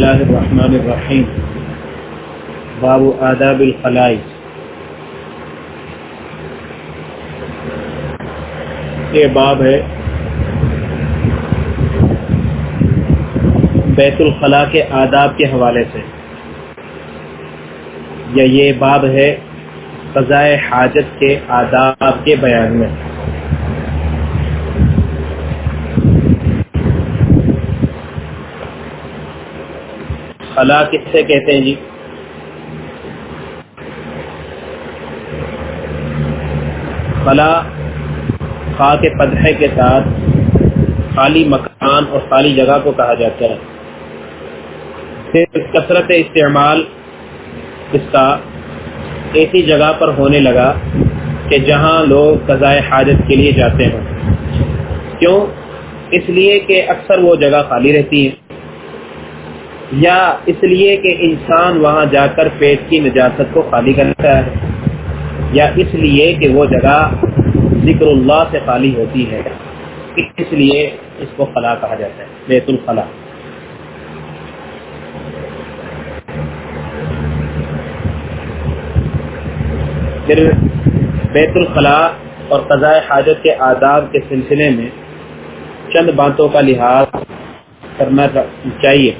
اللہ الرحمن الرحیم. باب آداب الخلائی یہ باب ہے بیت الخلاء کے آداب کے حوالے سے. یا یہ باب ہے قضاء حاجت کے آداب کے بیان میں. خلا کس سے کہتے ہیں جی؟ خلا خا کے پدھے کے ساتھ خالی مکان اور خالی جگہ کو کہا جاتا ہے۔ پھر کثرت استعمال اس کا ایسی جگہ پر ہونے لگا کہ جہاں لوگ قضاء حاجت کے لیے جاتے ہیں کیوں؟ اس لیے کہ اکثر وہ جگہ خالی رہتی ہے یا اس لیے کہ انسان وہاں جا کر پیٹ کی نجاست کو خالی کرتا ہے، یا اس لیے کہ وہ جگہ ذکر اللہ سے خالی ہوتی ہے، اس لیے اس کو خلا کہا جاتا ہے، بیت الخلا۔ پھر بیت الخلا اور قضاء حاجت کے آداب کے سلسلے میں چند باتوں کا لحاظ کرنا چاہیے۔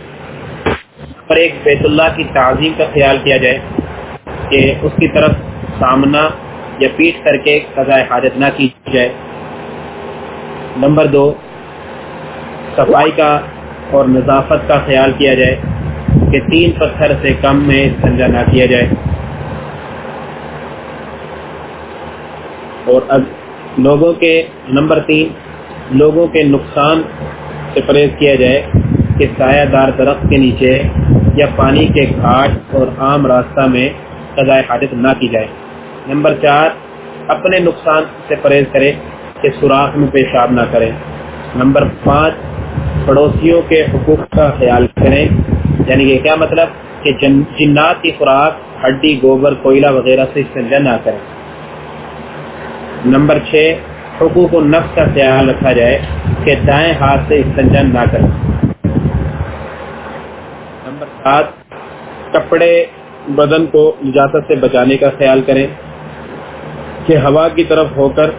پر ایک بیت اللہ کی تعظیم کا خیال کیا جائے کہ اس کی طرف سامنا یا پیٹ کر کے قضاء حاجت نہ کی جائے۔ نمبر دو، صفائی کا اور نظافت کا خیال کیا جائے کہ تین پتھر سے کم میں سنجا نہ کیا جائے۔ اور اب لوگوں کے، نمبر تین، لوگوں کے نقصان سے پرہیز کیا جائے کہ سایہ دار درخت کے نیچے یا پانی کے گھاٹ اور عام راستہ میں قضاء حاجت نہ کی جائے۔ نمبر چار، اپنے نقصان سے پرہیز کرے کہ سوراخ میں پیشاب نہ کرے نمبر پانچ، پڑوسیوں کے حقوق کا خیال کریں۔ یعنی کہ کیا مطلب؟ کہ جنات کی خوراک، ہڈی، گوبر، کوئلہ وغیرہ سے استنجا نہ کریں۔ نمبر چھ، حقوق و نفس کا خیال رکھا جائے کہ دائیں ہاتھ سے استنجا نہ کریں۔ نمبر سات، کپڑے بدن کو نجاست سے بچانے کا خیال کریں۔ کہ ہوا کی طرف ہو کر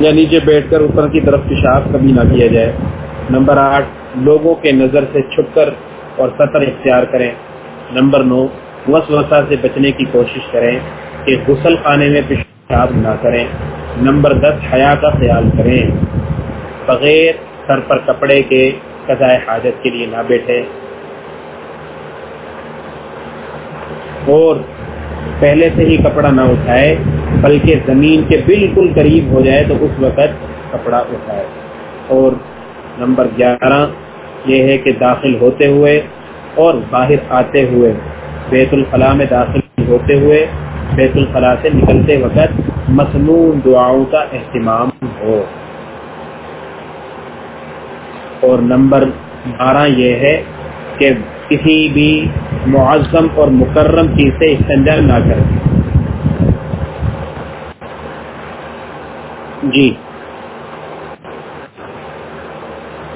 یا نیچے بیٹھ کر اوپر کی طرف پیشاب کبھی نہ کیا جائے۔ نمبر آٹھ، لوگوں کے نظر سے چھپ کر اور سطر اختیار کریں۔ نمبر نو، وسوسہ سے بچنے کی کوشش کریں کہ غسل خانے میں پیشاب نہ کریں۔ نمبر دس، حیا کا خیال کریں۔ بغیر سر پر کپڑے کے قضاء حاجت کے لیے نہ بیٹھے اور پہلے سے ہی کپڑا نہ اٹھائے، بلکہ زمین کے بالکل قریب ہو جائے تو اس وقت کپڑا اٹھائے۔ اور نمبر گیارہ یہ ہے کہ داخل ہوتے ہوئے اور باہر آتے ہوئے، بیت الخلاء میں داخل ہوتے ہوئے، بیت الخلاء سے نکلتے وقت مصنون دعاؤں کا اہتمام ہو۔ اور نمبر بارہ یہ ہے کہ کسی بھی معظم اور مکرم چیز سے استنجا نہ کریں جی۔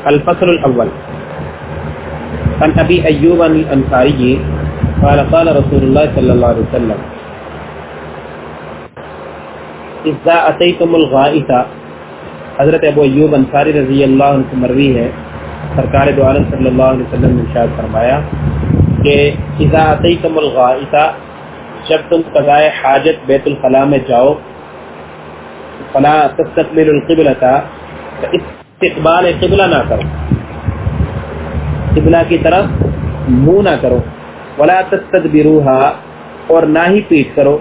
الفصل الاول۔ عن ابي ايوب الانصاري قال قال رسول الله صلى الله عليه وسلم، اذا اتيتم الغائط حضرت ابو ایوب انصاری رضی اللہ عنہ سے مروی ہے سرکار دو عالم صلی اللہ علیہ وسلم نے ارشاد فرمایا کہ اذا اتیتم الغائطہ، جب تم قضاء حاجت بیت الخلاء میں جاؤ، فلا تستقبل القبلہ استقبال قبلہ نہ کرو۔ قبلہ کی طرف منہ نہ کرو۔ ولا تستدبروها اور نہ ہی پیٹ کرو۔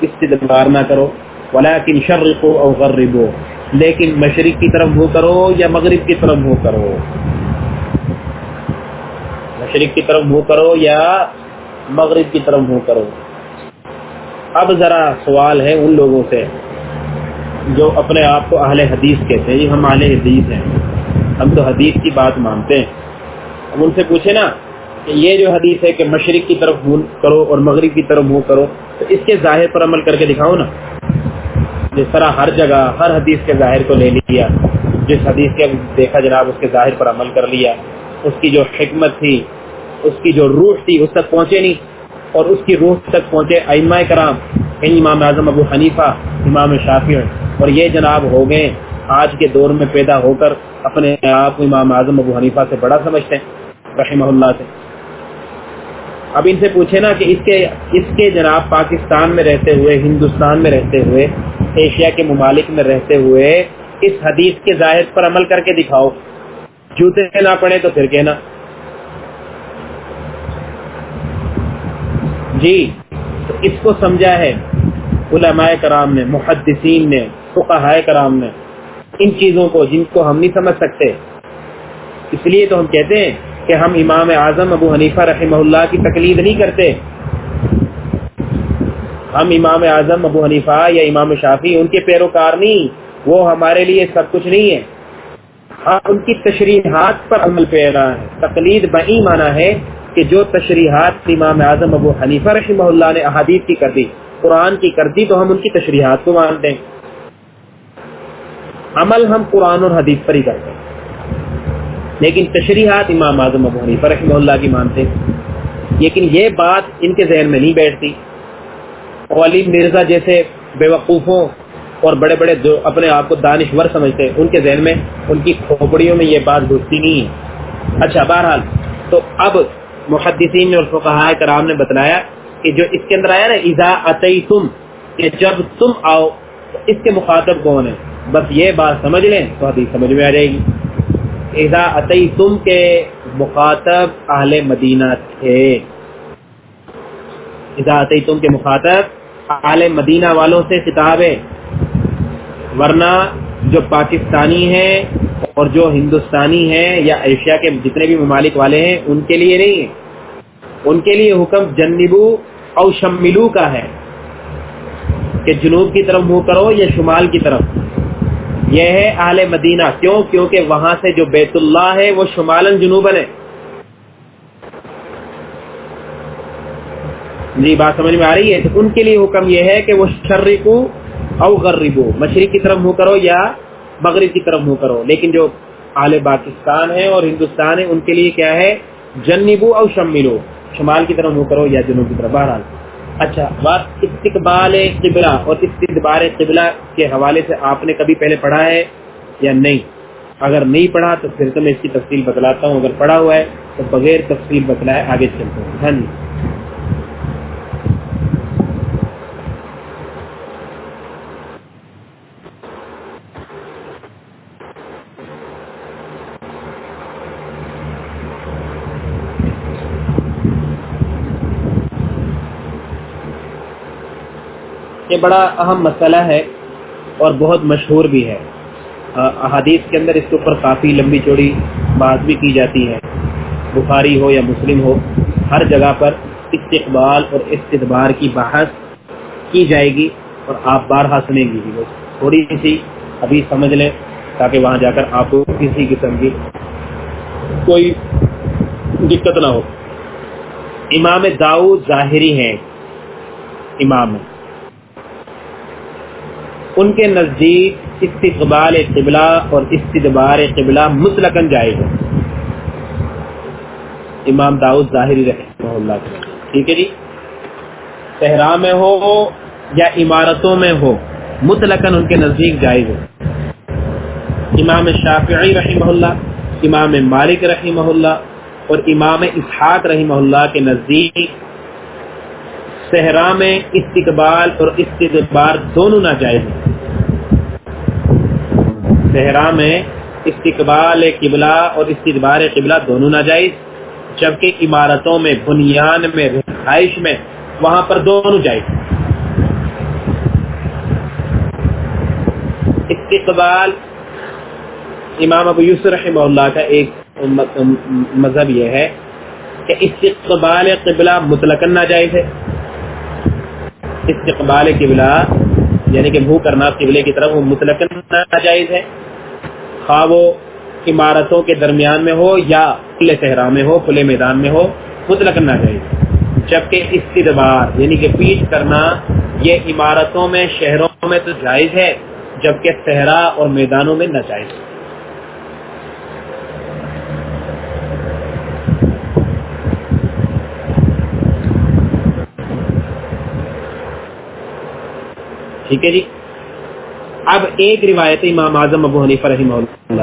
استدبار نہ کرو۔ ولكن شرقوا او غربوا لیکن مشرق کی طرف منہ کرو یا مغرب کی طرف منہ کرو۔ مشرق کی طرف منہ کرو یا مغرب کی طرف منہ کرو؟ اب ذرا سوال ہے ان لوگوں سے جو اپنے آپ کو اہل حدیث کہتے ہیں ہم اہل حدیث ہیں۔ ہم تو حدیث کی بات مانتے ہیں۔ ہم ان سے پوچھے نا کہ یہ جو حدیث ہے کہ مشرق کی طرف منہ کرو اور مغرب کی طرف منہ کرو، تو اس کے ظاہر پر عمل کر کے دکھاؤ نا۔ جس طرح ہر جگہ، ہر حدیث کے ظاہر کو لے لیا۔ جس حدیث کے دیکھا جناب اس کے ظاہر پر عمل کر لیا، اس کی جو حکمت تھی، اس کی جو روح تھی، اس تک پہنچے نہیں۔ اور اس کی روح تک پہنچے ائمہ کرام یعنی امام اعظم ابو حنیفہ، امام شافی اور یہ جناب ہو گئے، آج کے دور میں پیدا ہو کر اپنے آپ امام اعظم ابو حنیفہ سے بڑا سمجھتے ہیں، رحمہ اللہ سے۔ اب ان سے پوچھے نا کہ اس کے اس کے جناب پاکستان میں رہتے ہوئے، ہندوستان میں رہتے ہوئے، ایشیا کے ممالک میں رہتے ہوئے اس حدیث کے ظاہر پر عمل کر کے دکھاؤ۔ جوتے نہ پڑے تو پھر کہنا۔ جی تو اس کو سمجھا ہے علماء کرام نے، محدثین نے فقہاء کرام نے۔ ان چیزوں کو جن کو ہم نہیں سمجھ سکتے۔ اس لیے تو ہم کہتے ہیں کہ ہم امام اعظم ابو حنیفہ رحمہ اللہ کی تقلید نہیں کرتے۔ ہم امام اعظم ابو حنیفہ یا امام شافی ان کے پیروکار نہیں۔ وہ ہمارے لیے سب کچھ نہیں ہے۔ ہم ان کی تشریحات پر عمل پیرا ہے۔ تقلید بہی مانا ہے کہ جو تشریحات امام اعظم ابو حنیفہ رحمہ اللہ نے احادیث کی کر دی، قرآن کی کر دی، تو ہم ان کی تشریحات کو مانتے ہیں۔ عمل ہم قرآن اور حدیث پر ہی کرتے ہیں۔ لیکن تشریحات امام اعظم ابو حنیفہ رحمہ اللہ کی مانتے ہیں۔ لیکن یہ بات ان کے ذہن میں نہیں بیٹھتی۔ علی مرزا جیسے بے وقوفوں اور بڑے بڑے جو اپنے آپ کو دانشور سمجھتے ہیں، ان کے ذہن میں، ان کی کھوپڑیوں میں یہ بات گھستی نہیں ہے۔ اچھا بہرحال، تو اب محدثین اور فقہائے کرام نے بتلایا کہ جو اس کے اندر آیا نا ایزا اتئی تم کہ جب تم آؤ، تو اس کے مخاطب کون ہے بس یہ بات سمجھ لیں تو حدیث سمجھ میں آ جائے گی۔ ایزا اتئی تم کے مخاطب اہل مدینہ تھے۔ ایزا اتئی تم کے مخاطب اہل مدینہ والوں سے کتاب ہے۔ ورنہ جو پاکستانی ہیں اور جو ہندوستانی ہیں یا ایشیا کے جتنے بھی ممالک والے ہیں، ان کے لیے نہیں ہے۔ ان کے لیے حکم جنبو او شملو کا ہے۔ کہ جنوب کی طرف منہ کرو یا شمال کی طرف۔ یہ ہے اہل مدینہ۔ کیوں؟ کیونکہ وہاں سے جو بیت اللہ ہے، وہ شمالن جنوبن ہے۔ جی بات سمجھ میں آ رہی ہے؟ تو ان کے لیے حکم یہ ہے کہ وہ شرکو او غربو، مشرق کی طرف منہ کرو یا مغرب کی طرف منہ کرو۔ لیکن جو اہل پاکستان ہے اور ہندوستان ہے، ان کے لیے کیا ہے؟ جنبو او شملو۔ شمال کی طرف منہ کرو یا جنوب کی طرف، بہرحال۔ اچھا بات استقبال قبلہ اور استقبال قبلہ کے حوالے سے آپ نے کبھی پہلے پڑھا ہے یا نہیں؟ اگر نہیں پڑھا تو پھر تو میں اس کی تفصیل بتلاتا ہوں۔ اگر پڑھا ہوا ہے تو بغیر تفصیل بتلائے آگے چلتے ہیں۔ ہاں یہ بڑا اہم مسئلہ ہے اور بہت مشہور بھی ہے۔ احادیث کے اندر اس کے اوپر کافی لمبی چوڑی بات بھی کی جاتی ہے۔ بخاری ہو یا مسلم ہو، ہر جگہ پر استقبال اور استدبار کی بحث کی جائے گی اور آپ بارہا سنیں گی بس تھوڑی سی ابھی سمجھ لیں تاکہ وہاں جا کر آپ کو کسی قسم کی کوئی دقت نہ ہو۔ امام داؤد ظاہری ہیں۔ امام ان کے نزدیک استقبال قبلہ اور استدبار قبلہ مطلقاً جائز ہے۔ امام داؤد ظاہری رحمہ اللہ ٹھیک ہے جی؟ صحرا میں ہو یا عمارتوں میں ہو، مطلقاً ان کے نزدیک جائز ہے۔ امام شافعی رحمہ اللہ، امام مالک رحمہ اللہ اور امام اسحاق رحمہ اللہ کے نزدیک صحرا میں استقبال اور استدبار دونوں ناجائز ہیں۔ صحرا میں استقبال قبلہ اور استقبال قبلہ دونوں ناجائز، جبکہ عمارتوں میں، بنیان میں، رہائش میں وہاں پر دونوں جائز استقبال، امام ابو یوسف رحمہ اللہ کا ایک مذہب یہ ہے کہ استقبال قبلہ مطلق ناجائز ہے۔ استقبال قبلہ یعنی کہ منہ کرنا قبلے کی طرف وہ مطلق ناجائز ہے۔ خواہ وہ عمارتوں کے درمیان میں ہو یا کھلے صحرا میں ہو، کھلے میدان میں ہو مطلق ناجائز جبکہ استدبار یعنی کہ پیٹ کرنا، یہ عمارتوں میں، شہروں میں تو جائز ہے، جبکہ صحرا اور میدانوں میں ناجائز ہے۔ ٹھیک ہے جی؟ اب ایک روایت امام اعظم ابو حنیفہ رحمہ اللہ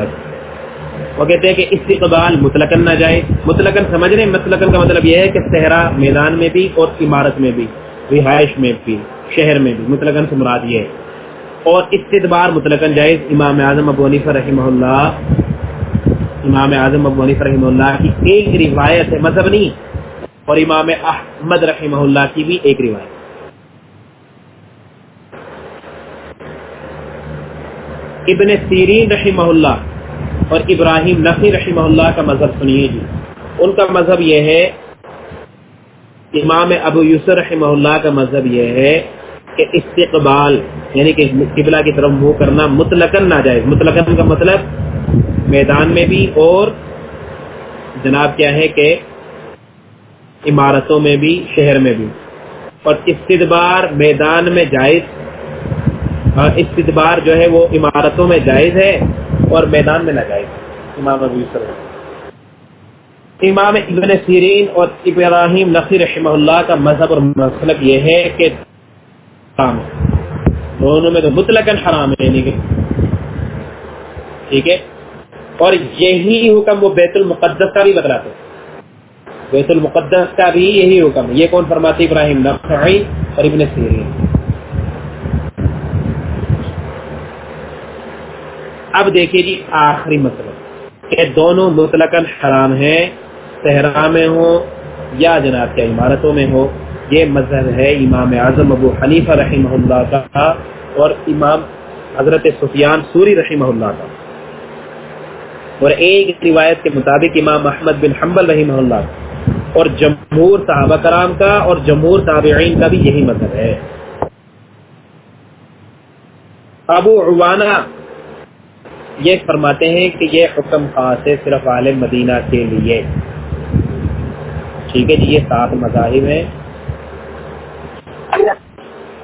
وہ کہتے ہیں کہ استقبال مطلقاً نہ جائے۔ مطلقاً سمجھ رہے مطلقاً کا مطلب یہ ہے کہ صحرا میدان میں بھی اور عمارت میں بھی، رہائش میں بھی، شہر میں بھی۔ مطلقاً سے مراد یہ ہے۔ اور استدبار مطلقاً جائز امام اعظم ابو حنیفہ رحمہ اللہ۔ امام اعظم ابو حنیفہ رحمہ اللہ کی ایک روایت ہے، مذہب نہیں، اور امام احمد رحمہ اللہ کی بھی ایک روایت۔ ابن سیرین رحمہ اللہ اور ابراہیم نفی رحمہ اللہ کا مذہب سنیے جی۔ ان کا مذہب یہ ہے، امام ابو یوسر رحمہ اللہ کا مذہب یہ ہے کہ استقبال یعنی کہ قبلہ کی طرف منہ کرنا مطلقاً نہ جائے مطلقاً کا مطلب میدان میں بھی اور جناب کیا ہے کہ عمارتوں میں بھی، شہر میں بھی۔ اور استدبار میدان میں جائز ہاں، استدبار جو ہے وہ عمارتوں میں جائز ہے اور میدان میں نہ جائز امام ابو امام ابن سیرین اور ابراہیم نصیر رحمہ اللہ کا مذہب اور مسلک یہ ہے کہ دونوں میں تو مطلق حرام ہے یعنی کہ ٹھیک ہے۔ اور یہی حکم وہ بیت المقدس کا بھی بتلاتے بیت المقدس کا بھی یہی حکم یہ کون فرماتے ابراہیم نقی اور ابن سیرین۔ اب دیکھیے جی آخری مطلب کہ دونوں مطلق حرام ہیں، صحرا میں ہو یا جناب کے عمارتوں میں ہو، یہ مذہب ہے امام اعظم ابو حنیفہ رحمہ اللہ کا اور امام حضرت سفیان سوری رحمہ اللہ کا۔ اور ایک روایت کے مطابق امام احمد بن حنبل رحمہ اللہ کا۔ اور جمہور صحابہ کرام کا اور جمہور تابعین کا بھی یہی مذہب ہے۔ ابو عوانہ یہ فرماتے ہیں کہ یہ حکم خاص ہے صرف عالم مدینہ کے لیے۔ ٹھیک ہے جی یہ سات مذاہب ہیں۔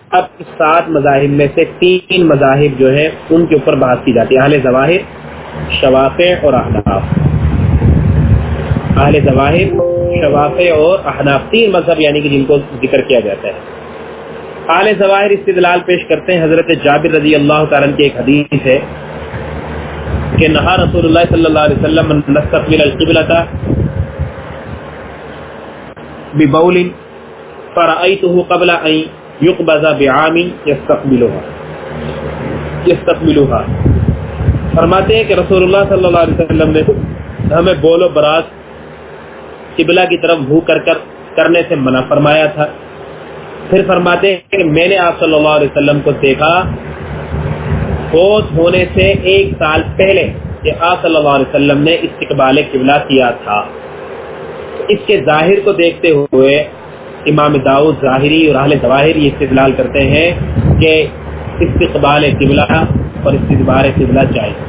اب اس سات مذاہب میں سے تین مذاہب جو ہیں، ان کے اوپر بات کی جاتی ہے۔ اہل ظواہر شواف اور احناف۔ اہل ظواہر شواف اور احناف، تین مذہب یعنی کہ جن کو ذکر کیا جاتا ہے۔ اہل ظواہر استدلال پیش کرتے ہیں، حضرت جابر رضی اللہ تعالیٰ کی ایک حدیث ہے۔ کہ نہا رسول اللہ صلی اللہ علیہ وسلم نستقبل القبلہ ببول فرأيته قبل ان يقبض بعام يستقبلها يستقبلها فرماتے ہیں کہ رسول اللہ صلی اللہ علیہ وسلم نے ہمیں بول و براز قبلہ کی طرف بھو کر کر کرنے سے منع فرمایا تھا۔ پھر فرماتے ہیں کہ میں نے آپ صلی اللہ علیہ وسلم کو دیکھا فوت ہونے سے ایک سال پہلے کہ آپ صلی اللہ علیہ وسلم نے استقبال قبلہ کیا تھا۔ اس کے ظاہر کو دیکھتے ہوئے امام داؤد ظاہری اور اہل ظواہر یہ استدلال کرتے ہیں کہ استقبال قبلہ اور استقبال قبلہ چاہیے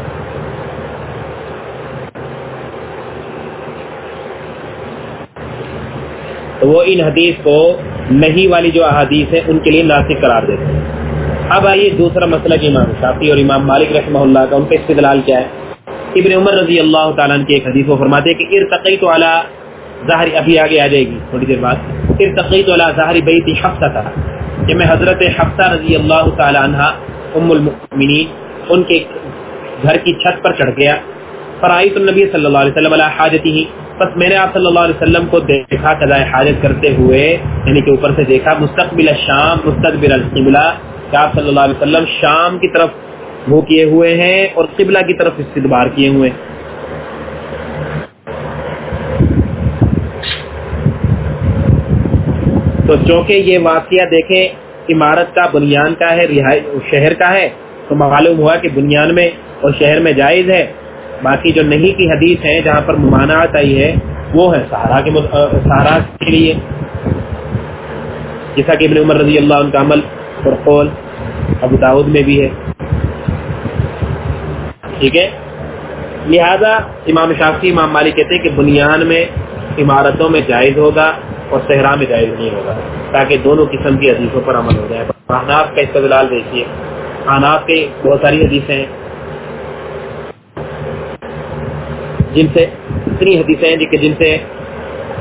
تو وہ ان حدیث کو نہیں والی جو احادیث ہیں ان کے لیے ناسک قرار دیتے ہیں۔ اب آئیے دوسرا مسئلہ کہ امام شافی اور امام مالک رحمہ اللہ کا، ان کا استدلال کیا ہے۔ ابن عمر رضی اللہ تعالیٰ کی ایک حدیث کو فرماتے ہیں کہ ارتقی تو اعلیٰ ظاہری ابھی آگے آ جائے گی تھوڑی دیر بعد۔ ارتقی تو اعلیٰ ظاہری بیتی حفصہ تھا، کہ میں حضرت حفصہ رضی اللہ تعالیٰ عنہ، ام المؤمنین، ان کے گھر کی چھت پر چڑھ گیا۔ فرائیت النبی صلی اللہ علیہ وسلم علیہ حاجتی ہی بس میں نے آپ صلی اللہ علیہ وسلم کو دیکھا قضاء حاجت کرتے ہوئے یعنی کہ اوپر سے دیکھا، مستقبل الشام، مستقبل القبلہ۔ آپ صلی اللہ علیہ وسلم شام کی طرف وہ کیے ہوئے ہیں اور قبلہ کی طرف استدبار کیے ہوئے ہیں۔ تو چونکہ یہ واقعہ دیکھیں، عمارت کا بنیان کا ہے شہر کا ہے، تو معلوم ہوا کہ بنیان میں اور شہر میں جائز ہے۔ باقی جو نہیں کی حدیث ہے جہاں پر ممانعت آئی ہے، وہ ہے سہارا کے سہارا کے لیے۔ جیسا کہ ابن عمر رضی اللہ عنہ کا عمل اور قول ابو داود میں بھی ہے۔ ٹھیک ہے؟ لہذا امام شافی امام مالک کہتے ہیں کہ بنیان میں عمارتوں میں جائز ہوگا اور صحرا میں جائز نہیں ہوگا، تاکہ دونوں قسم کی حدیثوں پر عمل ہو جائے۔ احناف کا استدلال دیکھیے۔ احناف کے بہت ساری حدیثیں ہیں۔ جن سے اتنی حدیثیں ہیں جن سے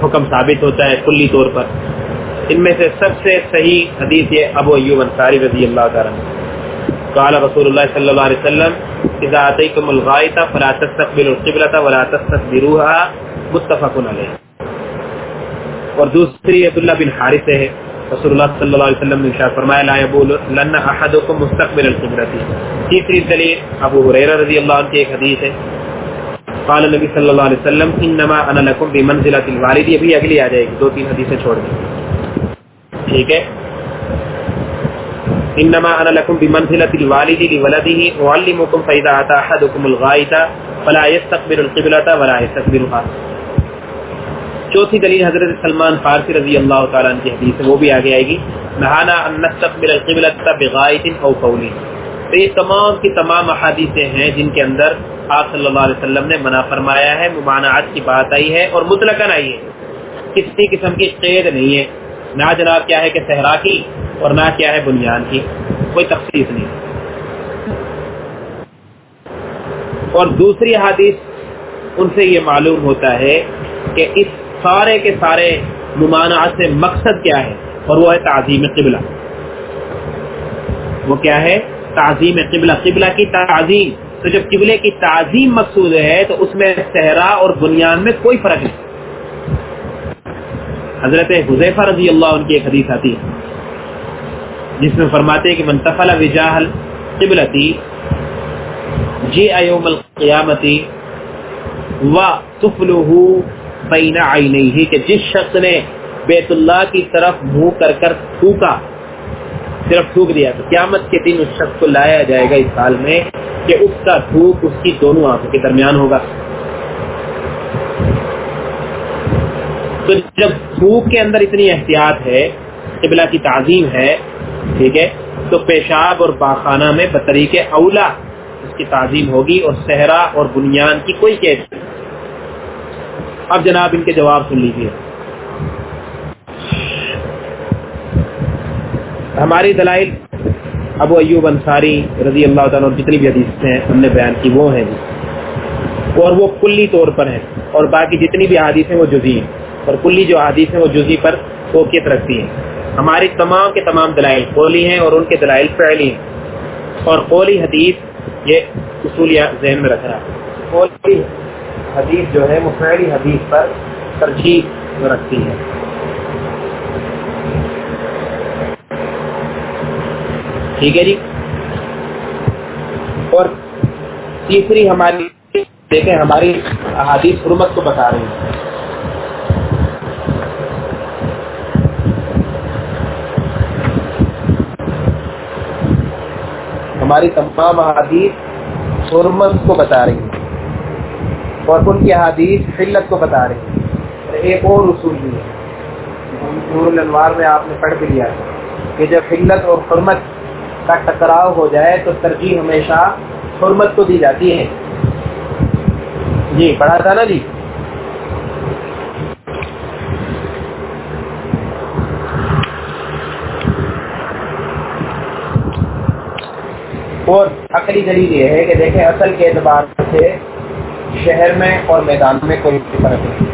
حکم ثابت ہوتا ہے کلی طور پر۔ ان میں سے سب سے صحیح حدیث یہ ابو ایوب انصاری رضی اللہ تعالیٰ قال رسول اللہ صلی اللہ علیہ وسلم، اذا اتیکم الغائط فلا تستقبلوا القبلة ولا تستدبروها متفق علیہ۔ اور دوسری عبداللہ بن حارث ہے، رسول اللہ صلی اللہ علیہ وسلم نے ارشاد فرمایا، لا یبول لن احدکم مستقبل القبلة تیسری دلیل ابو ہریرہ رضی اللہ عنہ کی ایک حدیث ہے۔ قال نبی صلی اللہ علیہ وسلم، انما انا لکم بمنزلت الوالد یہ بھی اگلی آ جائے گی، دو تین حدیثیں چھوڑ دیں۔ ٹھیک ہے۔ انما انا لکم بمنزلت الوالد لولده اعلمکم فاذا اتى احدكم الغائط فلا يستقبل القبلة ولا يستقبلها۔ چوتھی دلیل حضرت سلمان فارسی رضی اللہ تعالی عنہ کی حدیث ہے، وہ بھی آگے آئے گی۔ نہانا ان نستقبل القبلة بغائط او قول۔ تو یہ تمام کی تمام احادیثیں ہیں جن کے اندر آپ صلی اللہ علیہ وسلم نے منع فرمایا ہے ممانعات کی بات آئی ہے اور مطلقاً آئی ہے۔ کسی قسم کی قید نہیں ہے۔ نہ جناب کیا ہے کہ صحرا کی اور نہ کیا ہے بنیاد کی، کوئی تخصیص نہیں۔ اور دوسری حادث ان سے یہ معلوم ہوتا ہے کہ اس سارے کے سارے ممانعات سے مقصد کیا ہے اور وہ ہے تعظیم قبلہ۔ وہ کیا ہے؟ تعظیم قبلہ۔ قبلہ کی تعظیم۔ تو جب قبلے کی تعظیم مقصود ہے تو اس میں صحرا اور بنیاد میں کوئی فرق نہیں۔ حضرت حضیفہ رضی اللہ عنہ کی ایک حدیث آتی ہے۔ جس میں فرماتے ہیں کہ منتفل وجاہل قبلتی جی ایوم القیامتی و تفلہ بین عینیہ، کہ جس شخص نے بیت اللہ کی طرف منہ کر کر تھوکا، صرف تھوک دیا، تو قیامت کے دن اس شخص کو لایا جائے گا اس سال میں کہ اس کا تھوک اس کی دونوں آنکھوں کے درمیان ہوگا۔ تو جب تھوک کے اندر اتنی احتیاط ہے، قبلہ کی تعظیم ہے، ٹھیک ہے، تو پیشاب اور باخانہ میں بطریق اولا اس کی تعظیم ہوگی اور صحرا اور بنیاد کی کوئی قید اب جناب ان کے جواب سن لیجیے ہماری دلائل ابو ایوب انصاری رضی اللہ تعالیٰ جتنی بھی حدیث ہیں، ہم نے بیان کی، وہ ہیں جی۔ اور وہ کلی طور پر ہیں، اور باقی جتنی بھی حادیث ہیں، وہ جزی ہیں۔ اور کلی جو حادیث ہیں وہ جزی پر فوقیت رکھتی ہیں۔ ہماری تمام کے تمام دلائل قولی ہیں اور ان کے دلائل فعلی ہیں۔ اور قولی حدیث یہ اصول ذہن میں رکھ رہا ہے قولی حدیث جو ہے وہ فعلی حدیث پر ترجیح رکھتی ہے۔ ٹھیک ہے جی؟ اور تیسری ہماری دیکھیں، ہماری احادیث حرمت کو بتا رہی ہیں۔ ہماری تمام احادیث حرمت کو بتا رہی ہیں اور ان کی احادیث حلت کو بتا رہی ہیں۔ ایک اور اصول بھی ہے۔ نور الانوار میں آپ نے پڑھ بھی لیا کہ جب حلت اور حرمت کا ٹکراؤ ہو جائے تو ترجیح ہمیشہ حرمت کو دی جاتی ہے۔ جی پڑھا تھا نا جی؟ اور عقلی دلیل یہ ہے کہ دیکھیں، اصل کے اعتبار سے شہر میں اور میدان میں کوئی فرق نہیں۔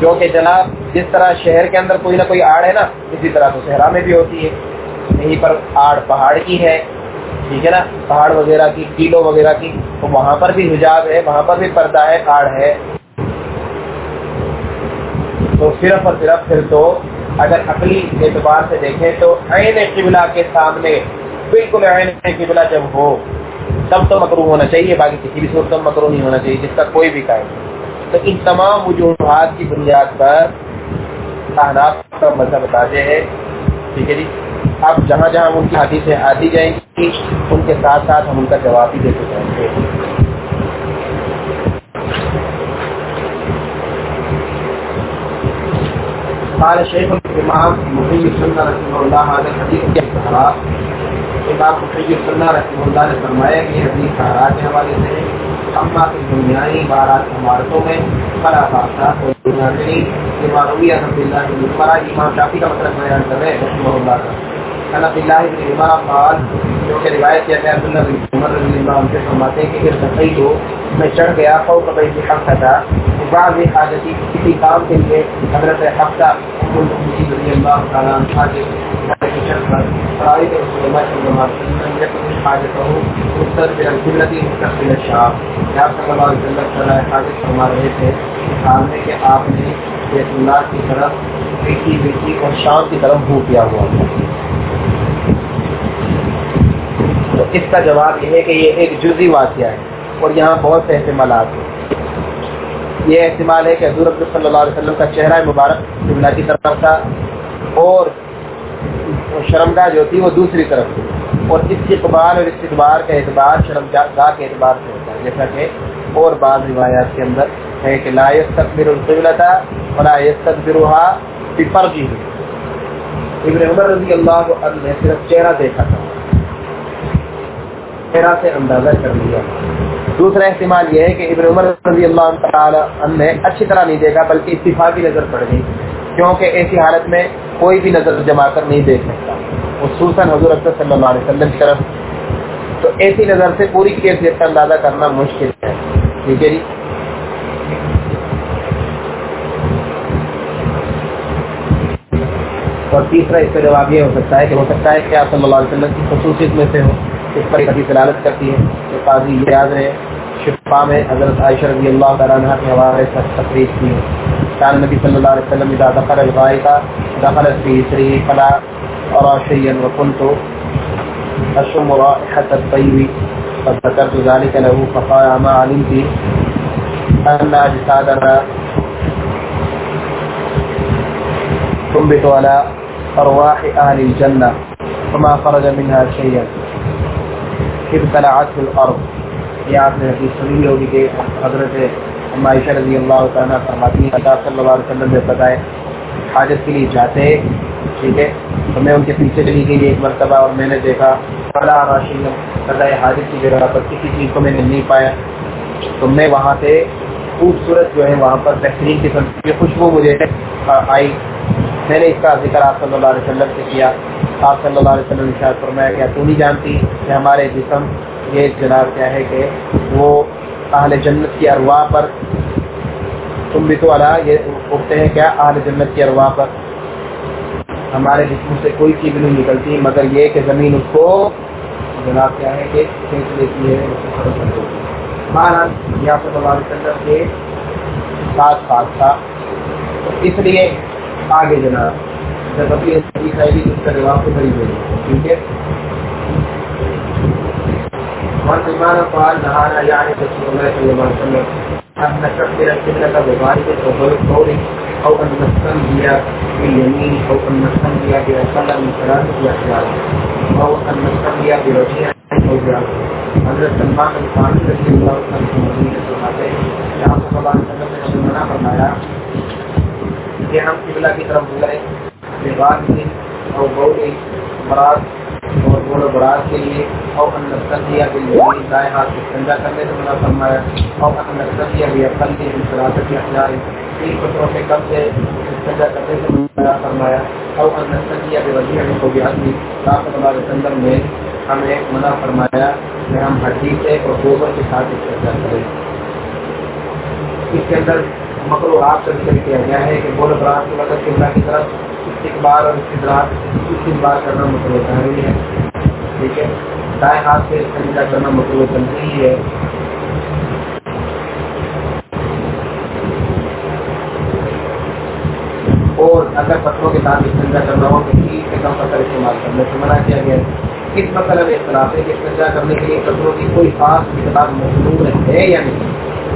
جو کہ جناب، جس طرح شہر کے اندر کوئی نہ کوئی آڑ ہے نا، اسی طرح تو صحرا میں بھی ہوتی ہے۔ یہیں پر آڑ پہاڑ کی ہے، ٹھیک ہے نا؟ پہاڑ وغیرہ کی ٹیلوں وغیرہ کی۔ تو وہاں پر بھی حجاب ہے، وہاں پر بھی پردہ ہے، آڑ ہے۔ تو صرف اور صرف پھر تو اگر عقلی اعتبار سے دیکھیں تو عین قبلہ کے سامنے بالکل یعنی عین قبلہ جب ہو، تب تو مکرو ہونا چاہیے، باقی کسی بھی صورت میں مکرو نہیں ہونا چاہیے، جس کا کوئی بھی قائم تو ان تمام وجوہات کی بنیاد پر احناف کا مذہب بتاتے ہیں ٹھیک ہے جی؟ اب جہاں جہاں ان کی حدیثیں آتی جائیں گی، ان کے ساتھ ساتھ ہم ان کا جواب بھی دیتے جائیں گے قال شیخ الامام محی السنہ رحمہ اللہ حضرت حدیث کے سہارا امام محی السنہ رحمہ اللہ نے فرمایا کہ حدیث سہارا کے حوالے سے اما کی بنیادی بارات عمارتوں میں خلا بادشاہ کو بنیادی امام روی رحمۃ اللہ کے امام شافی کا مطلب بیان کر رہے ہیں، رحمہ اللہ کا۔ حنف اللہ بن عمر قال، جو کہ روایت کیا گیا، عبداللہ بن عمر رضی اللہ عنہ سے فرماتے ہیں کہ ارتقی ہو میں چڑھ گیا فوق بیت حفصہ تھا بعض حاجتی کسی کام کے لیے حضرت حفصہ ام رضی اللہ تعالیٰ عنہ کے آپ نے بیت اللہ کی طرف بیٹی بیٹی اور شام کی طرف منہ کیا ہوا۔ تو اس کا جواب یہ ہے کہ یہ ایک جزی واقعہ ہے اور یہاں بہت سے احتمالات ہیں۔ یہ احتمال ہے کہ حضور عبد صلی اللہ علیہ وسلم کا چہرہ مبارک قبلہ کی طرف تھا اور وہ شرمگاہ جو تھی وہ دوسری طرف تھی۔ اور اس کی قبال اور استقبال کا اعتبار شرمگاہ کے اعتبار سے ہوتا ہے۔ جیسا کہ اور بعض روایات کے اندر ہے کہ لا يستقبر القبلہ تھا ولا يستقبرها بفرجه ابن عمر رضی اللہ عنہ نے صرف چہرہ دیکھا تھا۔ چہرہ سے اندازہ کر لیا۔ دوسرا احتمال یہ ہے کہ ابن عمر رضی اللہ تعالی عنہ نے اچھی طرح نہیں دیکھا، بلکہ اتفاقی نظر پڑ گئی۔ کیونکہ ایسی حالت میں کوئی بھی نظر جما کر نہیں دیکھ سکتا۔ خصوصاً حضور اکثر صلی اللہ علیہ وسلم کی طرف۔ تو ایسی نظر سے پوری کیفیت کا اندازہ کرنا مشکل ہے۔ ٹھیک ہے جی؟ اور تیسرا اس کا جواب یہ ہو سکتا ہے کہ ہو سکتا ہے کہ آپ صلی اللہ علیہ وسلم کی خصوصیت میں سے ہو۔ اس پر ایک دلالت کرتی ہے کہ قاضی یاد رہے، شفا میں حضرت عائشہ رضی اللہ تعالیٰ عنہ کے حوالے سے تقریب کی۔ كان النبي صلى الله عليه وسلم إذا دخل الغائطة دخلت في يسره فلا أرى شيئا وكنت أشم رائحة الطيب فذكرت ذلك له فقال ما علمت أن أجسادنا تنبت على أرواح أهل الجنة فما خرج منها شيئا. ابتلعته الأرض. يعني في سبيل حضرته عائشہ رضی اللہ تعالیٰ فرماتی ہیں، اللہ صلی اللہ علیہ وسلم نے بتائے حاجت کے لیے جاتے، ٹھیک ہے، تو میں ان کے پیچھے چلی گئی ایک مرتبہ اور میں نے دیکھا بڑا راشی سزائے حاجت کی جگہ پر کسی چیز کو میں نے نہیں پایا۔ تو میں وہاں سے خوبصورت جو ہے وہاں پر بہترین قسم کی خوشبو مجھے آئی۔ میں نے اس کا ذکر آپ صلی اللہ علیہ وسلم سے کیا۔ آپ صلی اللہ علیہ وسلم نے شاید فرمایا کیا تو نہیں جانتی کہ ہمارے جسم یہ جناب کیا ہے کہ وہ اہل جنت کی ارواح پر۔ تم بھی تو اللہ یہ اٹھتے ہیں کیا اہل جنت کی ارواح پر؟ ہمارے جسم سے کوئی چیز نہیں نکلتی، مگر یہ کہ زمین اس کو جناب کیا ہے کہ کھینچ لیتی ہے۔ مہاراج یا صلی اللہ علیہ کے ساتھ ساتھ تھا۔ اس لیے آگے جناب، جب ابھی حدیث اس کا جواب تو بڑی دے ٹھیک ہے؟ مسلمان قال نهانا يعني رسول الله صلى الله عليه وسلم أن نكفر القبلة بغالب القول أو أن نستنجي باليمين أو أن نستنجي بأقل من ثلاثة أحيان أو أن نستنجي برجيع أو برجيع حضرت سلمان الفارسی رضی اللہ عنہ کی مدینہ فرماتے ہیں آپ صلی اللہ علیہ وسلم نے منع فرمایا کہ ہم قبلہ کی طرف بلائیں بغان دن اور بولی برات اور بول و برات کے لیے اور ان نسل دیا بل دائیں ہاتھ سے سنجا کرنے سے منع فرمایا اور ان نسل دیا بھی اقل کی انسلاطت کی اختیار تین پتروں سے کم سے سنجا کرنے سے منع فرمایا اور ان نسل دیا بے وزیر کو بھی حد صاحب صلی اللہ علیہ وسلم نے ہمیں منع فرمایا کہ ہم ہڈی سے اور گوبر کے ساتھ استعمال کریں۔ اس کے اندر مقروحات کا ذکر کیا گیا ہے کہ بول برات کے وقت قبلہ کی طرف استقبال اور استدراج استقبال کرنا مطلب ضروری ہے۔ ٹھیک ہے؟ دائیں ہاتھ سے خریدا کرنا مطلب ضروری ہے۔ اور اگر پتھروں کے ساتھ استنجا کرنا ہو تو تیس سے کم پتھر استعمال کرنے سے منع کیا گیا؟ ہے اس مسئلہ میں اختلاف ہے کہ استنجا کرنے کے لیے پتھروں کی کوئی خاص مقدار مصنوع ہے یا نہیں۔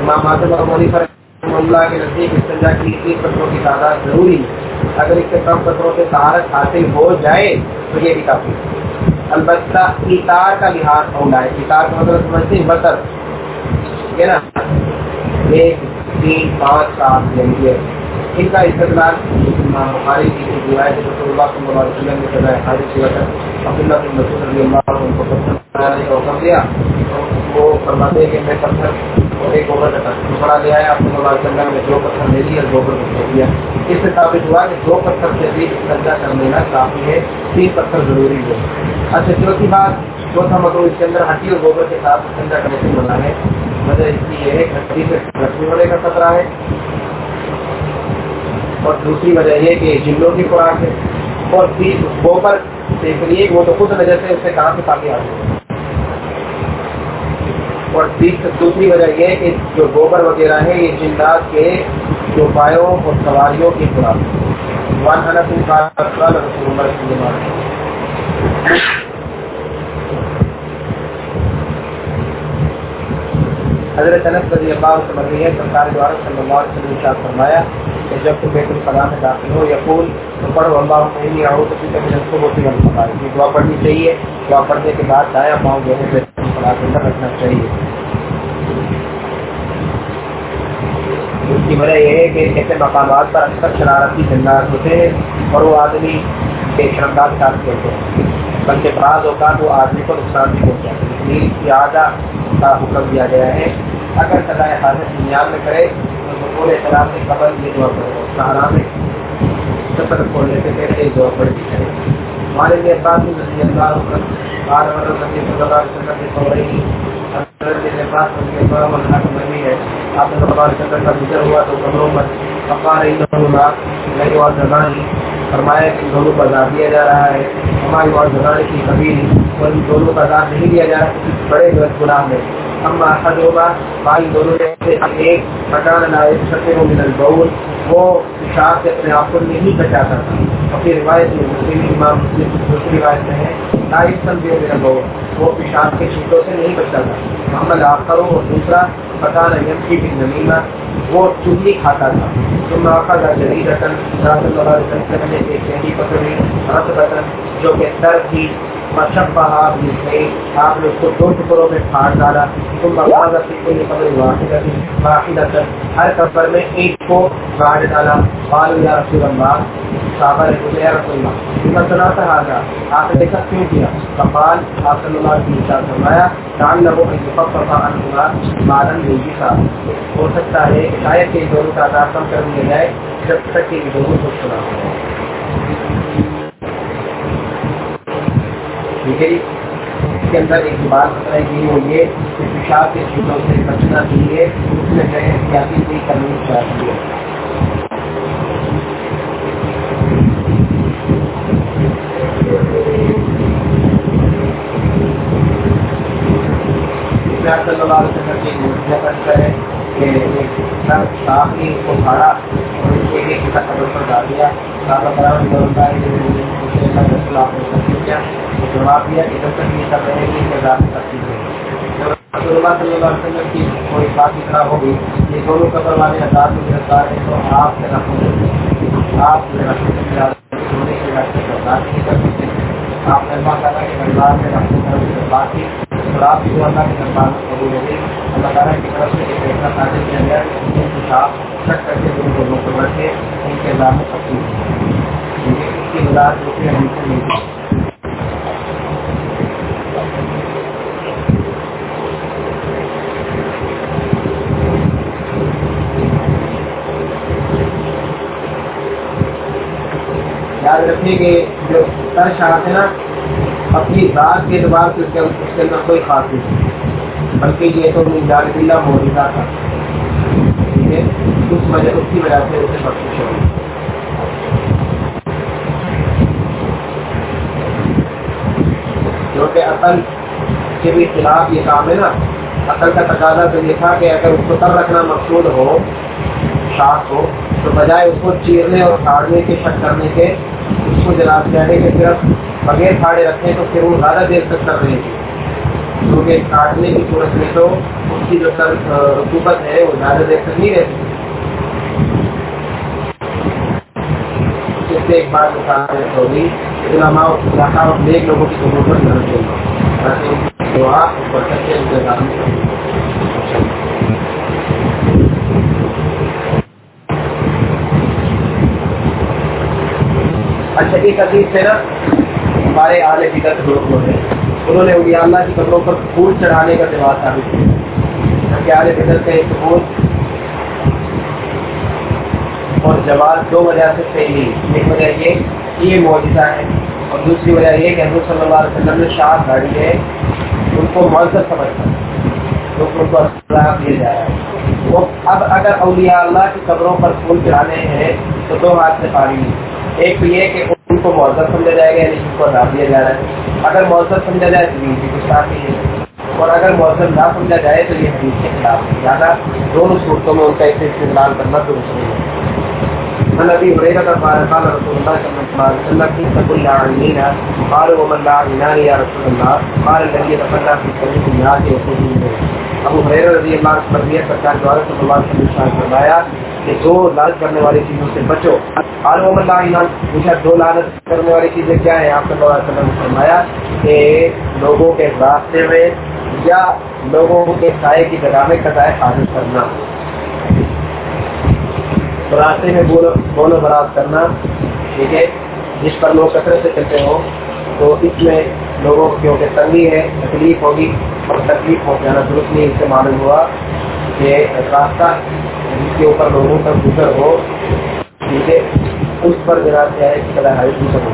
امام آزم اور مونی پر اللہ کے نزدیک استنجا کے لیے تیس پتھروں کی تعداد ضروری ہے۔ اگر اس سے کم پتھروں سے سہارت حاصل ہو جائے تو یہ بھی کافی البتہ اتار کا لحاظ ہونا ہے۔ اتار کا مطلب سمجھتے ہیں بطر ٹھیک ہے نا، ایک، تین، پانچ، سات یعنی ان کا استدلال بخاری کی روایت رسول اللہ صلی اللہ علیہ وسلم نے سزائے حاضر کی وقت عبداللہ بن مسعود رضی اللہ عنہ کو پتھر بنانے کا حکم دیا وہ فرماتے ہیں کہ میں پتھر اور ایک گوبر کا ٹکڑا لے آیا، آپ صلی اللہ علیہ وسلم نے دو پتھر لے لیا گوبر کو دیا اس سے ثابت ہوا کہ دو پتھر سے بھی سجا کر لینا کافی ہے، تین پتھر ضروری ہے اچھا چوتھی بات چوتھا مطلب اس کے اندر ہڈی اور گوبر کے ساتھ سجا کرنے سے بنا ہے۔ وجہ اس کی یہ ہے ہڈی سے رکھنے ہونے کا خطرہ ہے۔ اور دوسری وجہ یہ کہ جنوں کی خوراک ہے۔ اور تیس گوبر دیکھ لیے وہ تو خود وجہ سے اس سے کہاں سے کافی آگے اور دوسری وجہ یہ کہ جو گوبر وغیرہ ہے یہ جنات کے جو بایوں اور سواریوں کی خوراک ون رسول حضرت انس رضی اللہ سے مرضی ہے سرکار دوارا صلی اللہ علیہ وسلم شاہ فرمایا کہ جب تم بیت الخلاء میں داخل ہو، یقول تو پڑھو، اللہ مہینی آؤ تو پھر کبھی کو ہوتی ہے یہ دعا پڑھنی چاہیے۔ دعا پڑھنے کے بعد دایا پاؤں جو ہے بیت الخلاء رکھنا چاہیے۔ اس کی وجہ یہ ہے کہ ایسے مقامات پر اکثر شرارتی جنات ہوتے ہیں اور وہ آدمی کے شرمدار ساتھ کرتے ہیں۔ بلکہ بعض اوقات وہ آدمی کو نقصان بھی ہوتا ہے اس لیے زیادہ کا حکم دیا گیا ہے۔ اگر سزائے حاضر دنیا میں کرے، تو پورے سلام سے قبل یہ دعا پڑے سہارا میں سفر کھولنے سے پہلے یہ دعا پڑتی ہے ہمارے لیے بات رضی اللہ بار بار اللہ علیہ وسلم کی رہی آپ کا ہوا تو پر اور فرمایا کہ دونوں کو عذاب دیا جا رہا ہے۔ ہماری اور زبان کی کبھی اور دونوں کا عذاب نہیں دیا جا رہا بڑے گناہ میں ہم حد ہوگا بھائی دونوں سے ایک مکان لائے سکے ہو ملن وہ پیشاب سے اپنے آپ کو نہیں بچاتا تھا اپنی روایت میں مسلم امام دوسری روایت میں ہے لائف سمجھے میرا بہول وہ پیشاب کے چھیٹوں سے نہیں بچتا تھا محمد آپ اور دوسرا مکان نیم کی بھی نمیمہ، وہ چنی کھاتا تھا۔ تم آخا کا جدید رتن رات اللہ علیہ وسلم نے ایک پکڑی رت رتن جو کہ در تھی۔ مشب آپ نے آپ نے اس کو دو ٹکڑوں میں پھاڑ ڈالا تم بغاز اپنی کوئی قبر واحد واحد ہر قبر میں ایک کو گاڑ ڈالا بال یا رسول اللہ صحابہ نے پوچھا یا رسول اللہ میں سنا تھا آگا آپ نے دیکھا کیوں کیا کپال آپ صلی اللہ علیہ وسلم فرمایا ڈال لگو مارن یوگی تھا ہو سکتا ہے شاید کہ دونوں کا آدھار کم کر دیا جائے جب تک کہ دونوں کو سنا ٹھیک ہے جی؟ اس کے اندر ایک بات بتائی گئی وہ یہ کہ پیشاب کے چھوٹوں سے بچنا چاہیے، اس میں جو ہے احتیاطی بھی کرنی چاہیے۔ صلی اللہ علیہ وسلم کی مدد کرے کہ صاحب نے اس کو کھاڑا اور اس کے ایک قبر پر ڈال دیا۔ صاحب برابر کیا جواب دیا کہ جب سب رہے گی کہ ذات تقسیم ہے رسول اللہ صلی اللہ علیہ وسلم کی کوئی بات اس ہوگی یہ دونوں قبر والے آزاد میں گرفتار ہیں تو آپ سے رکھوں آپ سے رکھنے سونے کے راستے پر بات نہیں کر سکتے آپ نے اللہ تعالیٰ کے دربار میں رکھنے طرف بات کی اور آپ کو اللہ کے دربار میں قبول ہوگی اللہ تعالیٰ کی طرف سے ایک ایسا تعلیم کیا گیا جن کی آپ چک کر کے ان دونوں کو رکھے ان کے نام میں تقسیم ہے اس کی مدد دوسرے ہم سے نہیں یاد رکھیں کہ جو سر شاہ ہے نا، اپنی ذات کے اعتبار سے اس کے اس کے اندر کوئی خاص نہیں بلکہ یہ تو جان اللہ موجودہ تھا۔ ٹھیک ہے؟ اس وجہ اس کی وجہ سے اسے بخش ہو کیونکہ عقل کے بھی خلاف یہ کام ہے نا عقل کا تقاضا تو یہ تھا کہ اگر اس کو تب رکھنا مقصود ہو شاخ کو، تو بجائے اس کو چیرنے اور کاٹنے کے، شک کرنے کے کو جناب کہہ چاہے کہ صرف بغیر پھاڑے رکھیں تو پھر وہ زیادہ دیر تک کر رہے تھے کیونکہ کاٹنے کی صورت میں تو اس کی جو سر رقوبت ہے، وہ زیادہ دیر تک نہیں رہتی اس سے ایک بات بتانا ہوگی جی، علماء اور نیک لوگوں کی ضرورت پر کرنا چاہیے تاکہ دعا برکت کے انتظام۔ اچھا ایک عزیز تھے نا، ہمارے آل فکر کے لوگ ہوتے ہیں۔ انہوں نے اولیاء اللہ کی قبروں پر پھول چڑھانے کا جواب ثابت کیا۔ کہ آل فکر کا ایک پھول اور جواب دو وجہ سے صحیح نہیں ایک وجہ یہ کہ یہ معجزہ ہے، اور دوسری وجہ یہ کہ حضرت صلی اللہ علیہ وسلم نے شاہ گاڑی ہے ان کو معذر سمجھتا تو ان کو اصلاح دیا جا رہا ہے۔ وہ اب اگر اولیاء اللہ کی قبروں پر پھول چڑھانے ہیں، تو دو ہاتھ سے پاری۔ ایک تو یہ کہ ان کو معذر سمجھا جائے گا یعنی ان کو ہٹا دیا جا رہا ہے اگر معذر سمجھا جائے تو یہ بھی گستاخی ہے۔ اور اگر معذر نہ سمجھا جائے تو یہ حدیث کے خلاف ہے۔ زیادہ دونوں صورتوں میں ان کا اسے استعمال کرنا درست نہیں ہے۔ عن ابي هريره قال قال رسول الله صلى الله عليه وسلم في كل العالمين قالوا ومن لا ايمان يا رسول الله. قال، الذي يتفنى في طريق الناس يقول ابو حریر رضی اللہ عنہ فرمیے سرکار دوارا صلی اللہ علیہ وسلم فرمایا کہ دو لالچ کرنے والی چیزوں سے بچو۔ قال، ومن لا ایمان پوچھا، دو لالچ کرنے والی چیزیں کیا ہیں؟ آپ صلی اللہ علیہ وسلم فرمایا کہ لوگوں کے راستے میں یا لوگوں کے سائے کی جگہ میں قضائے حاضر کرنا۔ راستے میں بولو براب کرنا، ٹھیک ہے؟ جس پر لوگ کثرت سے چلتے ہوں، تو اس میں لوگوں کیونکہ تنگی ہے، تکلیف ہوگی اور تکلیف ہو جانا درست نہیں، اس سے معلوم ہوا کہ راستہ جس کے اوپر لوگوں کا گزر ہو، ٹھیک ہے؟ اس پر ذرا کیا ہے، اس طرح گزر ہو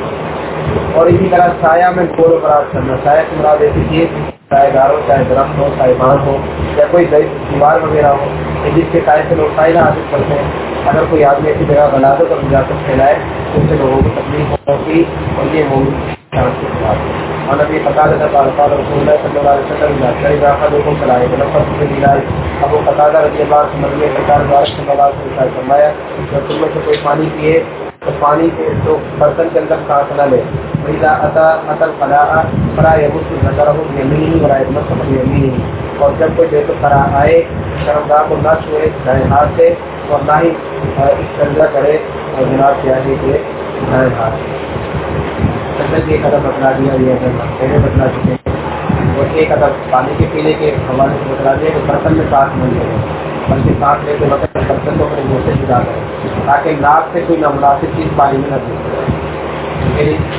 اور اسی طرح سایہ میں گول و فراز کرنا۔ سایہ سے مراد ایسی چیز چاہے گھر ہو، چاہے درخت ہو، چاہے بان ہو، یا کوئی دیوار وغیرہ ہو جس کے سائے سے لوگ فائدہ حاصل کرتے ہیں، اگر کوئی آدمی ایسی جگہ بنا دو تو جا پھیلائے تو اس سے لوگوں کو تکلیف ہوگی اور یہ موجود اور ابھی پتا دیتا قال رسول اللہ صلی اللہ علیہ وسلم شریف آخر حکم چلائے نفر سے ملائے اب وہ پتا رضی اللہ سے مدنی سرکار دوارا صلی اللہ علیہ وسلم فرمایا، جب تم میں سے کوئی پانی پیے تو پانی کے تو برتن کے اندر سانس نہ لے۔ فیضا عطا عطل فلاح فرا یبس نظر ہو یمین ہی برائے مصطفی یمین اور جب کوئی بیت فرا آئے، شرمگاہ کو نہ چھوئے دائیں ہاتھ سے اور نہ ہی استنجا کرے اور جناب کیا ہے کہ دائیں ہاتھ سے۔ یہ قدم بتلا دیا، یہ پہلے بتلا چکے ہیں۔ اور ایک ادب پانی کے پینے کے حوالے سے بتلا دیا کہ برتن میں ساتھ نہیں لے بلکہ ساتھ لیتے وقت برتن کو اپنے منہ سے جدا کرے تاکہ ناک سے کوئی نامناسب چیز پانی میں نہ دے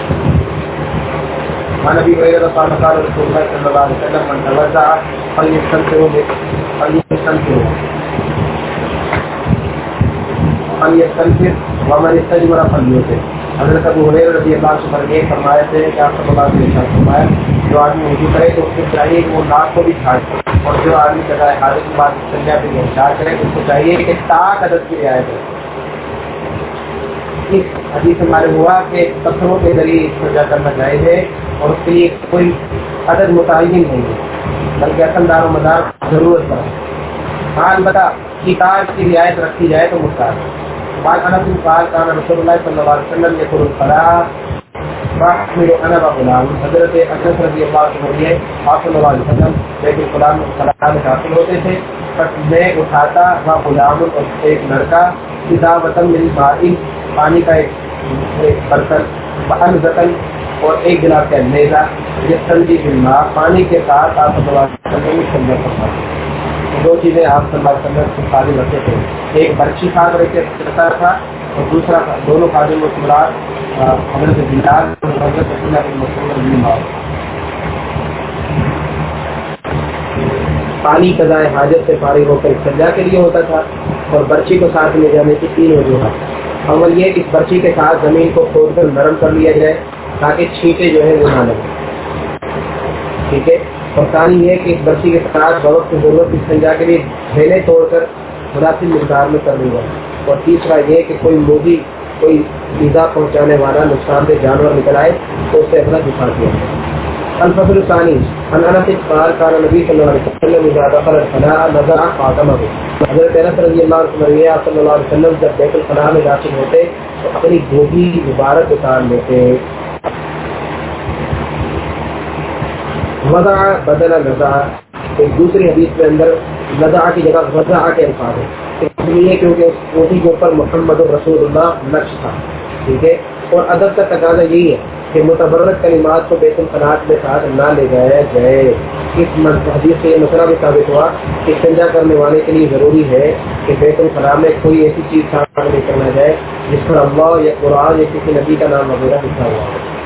من ابي هريره قال قال رسول الله صلى الله عليه وسلم من توزع فليستنفر فليستنفر فلیستنفر ومن استجمر فلیوتے حضرت ابو حریر رضی اللہ سے فرمیے فرمایا تھے کہ آپ صلی اللہ علیہ وسلم فرمایا، جو آدمی وضو کرے تو اس کو چاہیے کہ وہ ناک کو بھی چھاڑے اور جو آدمی سزائے حاضر کے بعد سنجا پہ انتظار کرے، اس کو چاہیے کہ تاک عدد کی رعایت ہے اس حدیث سے معلوم ہوا کہ پتھروں کے ذریعے اس سجا کرنا جائز ہے اور اس کے لیے کوئی عدد متعین نہیں ہے، بلکہ اصل دار و مدار ضرورت پر ہاں البتہ کتاب کی رعایت رکھی جائے تو مستعد قال قال كان رسول الله صلى الله عليه وسلم يقول الصلاه فاحمل انا وغلام حضرت انس رضی اللہ عنہ آپ صلی اللہ علیہ وسلم میں صلاح میں داخل ہوتے تھے۔ میں اٹھاتا وہ غلام اور ایک لڑکا۔ وطن میری پانی کا ایک برتن، بہن اور ایک گلاس کا نیزا یہ سنجی فلما پانی کے ساتھ آپ صلی اللہ علیہ وسلم سمجھا کرتا دو چیزیں آپ صلی اللہ علیہ وسلم سے خادم رکھتے تھے۔ ایک برچی خاد رکھتا تھا اور دوسرا دونوں خادم مسلمات حضرت بلال اور حضرت مسلم پانی قضائے حاجت سے فارغ ہو کر سجا کے لیے ہوتا تھا اور برچی کو ساتھ لے جانے کی تین وجوہات عمل یہ کہ اس برچی کے ساتھ زمین کو کھود کر نرم کر لیا جائے تاکہ چھینٹے جو ہے وہ نہ لگے ٹھیک ہے؟ اور کہانی یہ کہ اس بچی کے ساتھ بہت کی ضرورت اس سنجا کے لیے ڈھیلے توڑ کر مناسب مقدار میں کر لوں گا اور تیسرا یہ کہ کوئی موبی کوئی ایزا پہنچانے والا نقصان دہ جانور نکل آئے تو اس سے اپنا دکھا دیا الفصل ثانی انانا سے قال کان نبی صلی اللہ علیہ وسلم، اذا دخل الخلاء نظر خاتمه. حضرت انس رضی اللہ عنہ صلی اللہ علیہ وسلم جب بیت الخلاء میں داخل ہوتے تو اپنی گوبھی مبارک اتار لیتے۔ وضع بدل لذا ایک دوسری حدیث کے اندر لذا کی جگہ وضع کے الفاظ ہے اس لیے کیونکہ اس کوٹی کے اوپر محمد الرسول اللہ نقش تھا. ٹھیک ہے؟ اور ادب کا تقاضا یہی ہے کہ متبرک کلمات کو بیت الخلاط میں ساتھ نہ لے جایا جائے. اس حدیث سے یہ مسئلہ بھی ثابت ہوا کہ سنجا کرنے والے کے لیے ضروری ہے کہ بیت الخلاء میں کوئی ایسی چیز ساتھ نہیں کرنا جائے جس پر اللہ یا قرآن یا کسی نبی کا نام وغیرہ لکھا ہوا ہے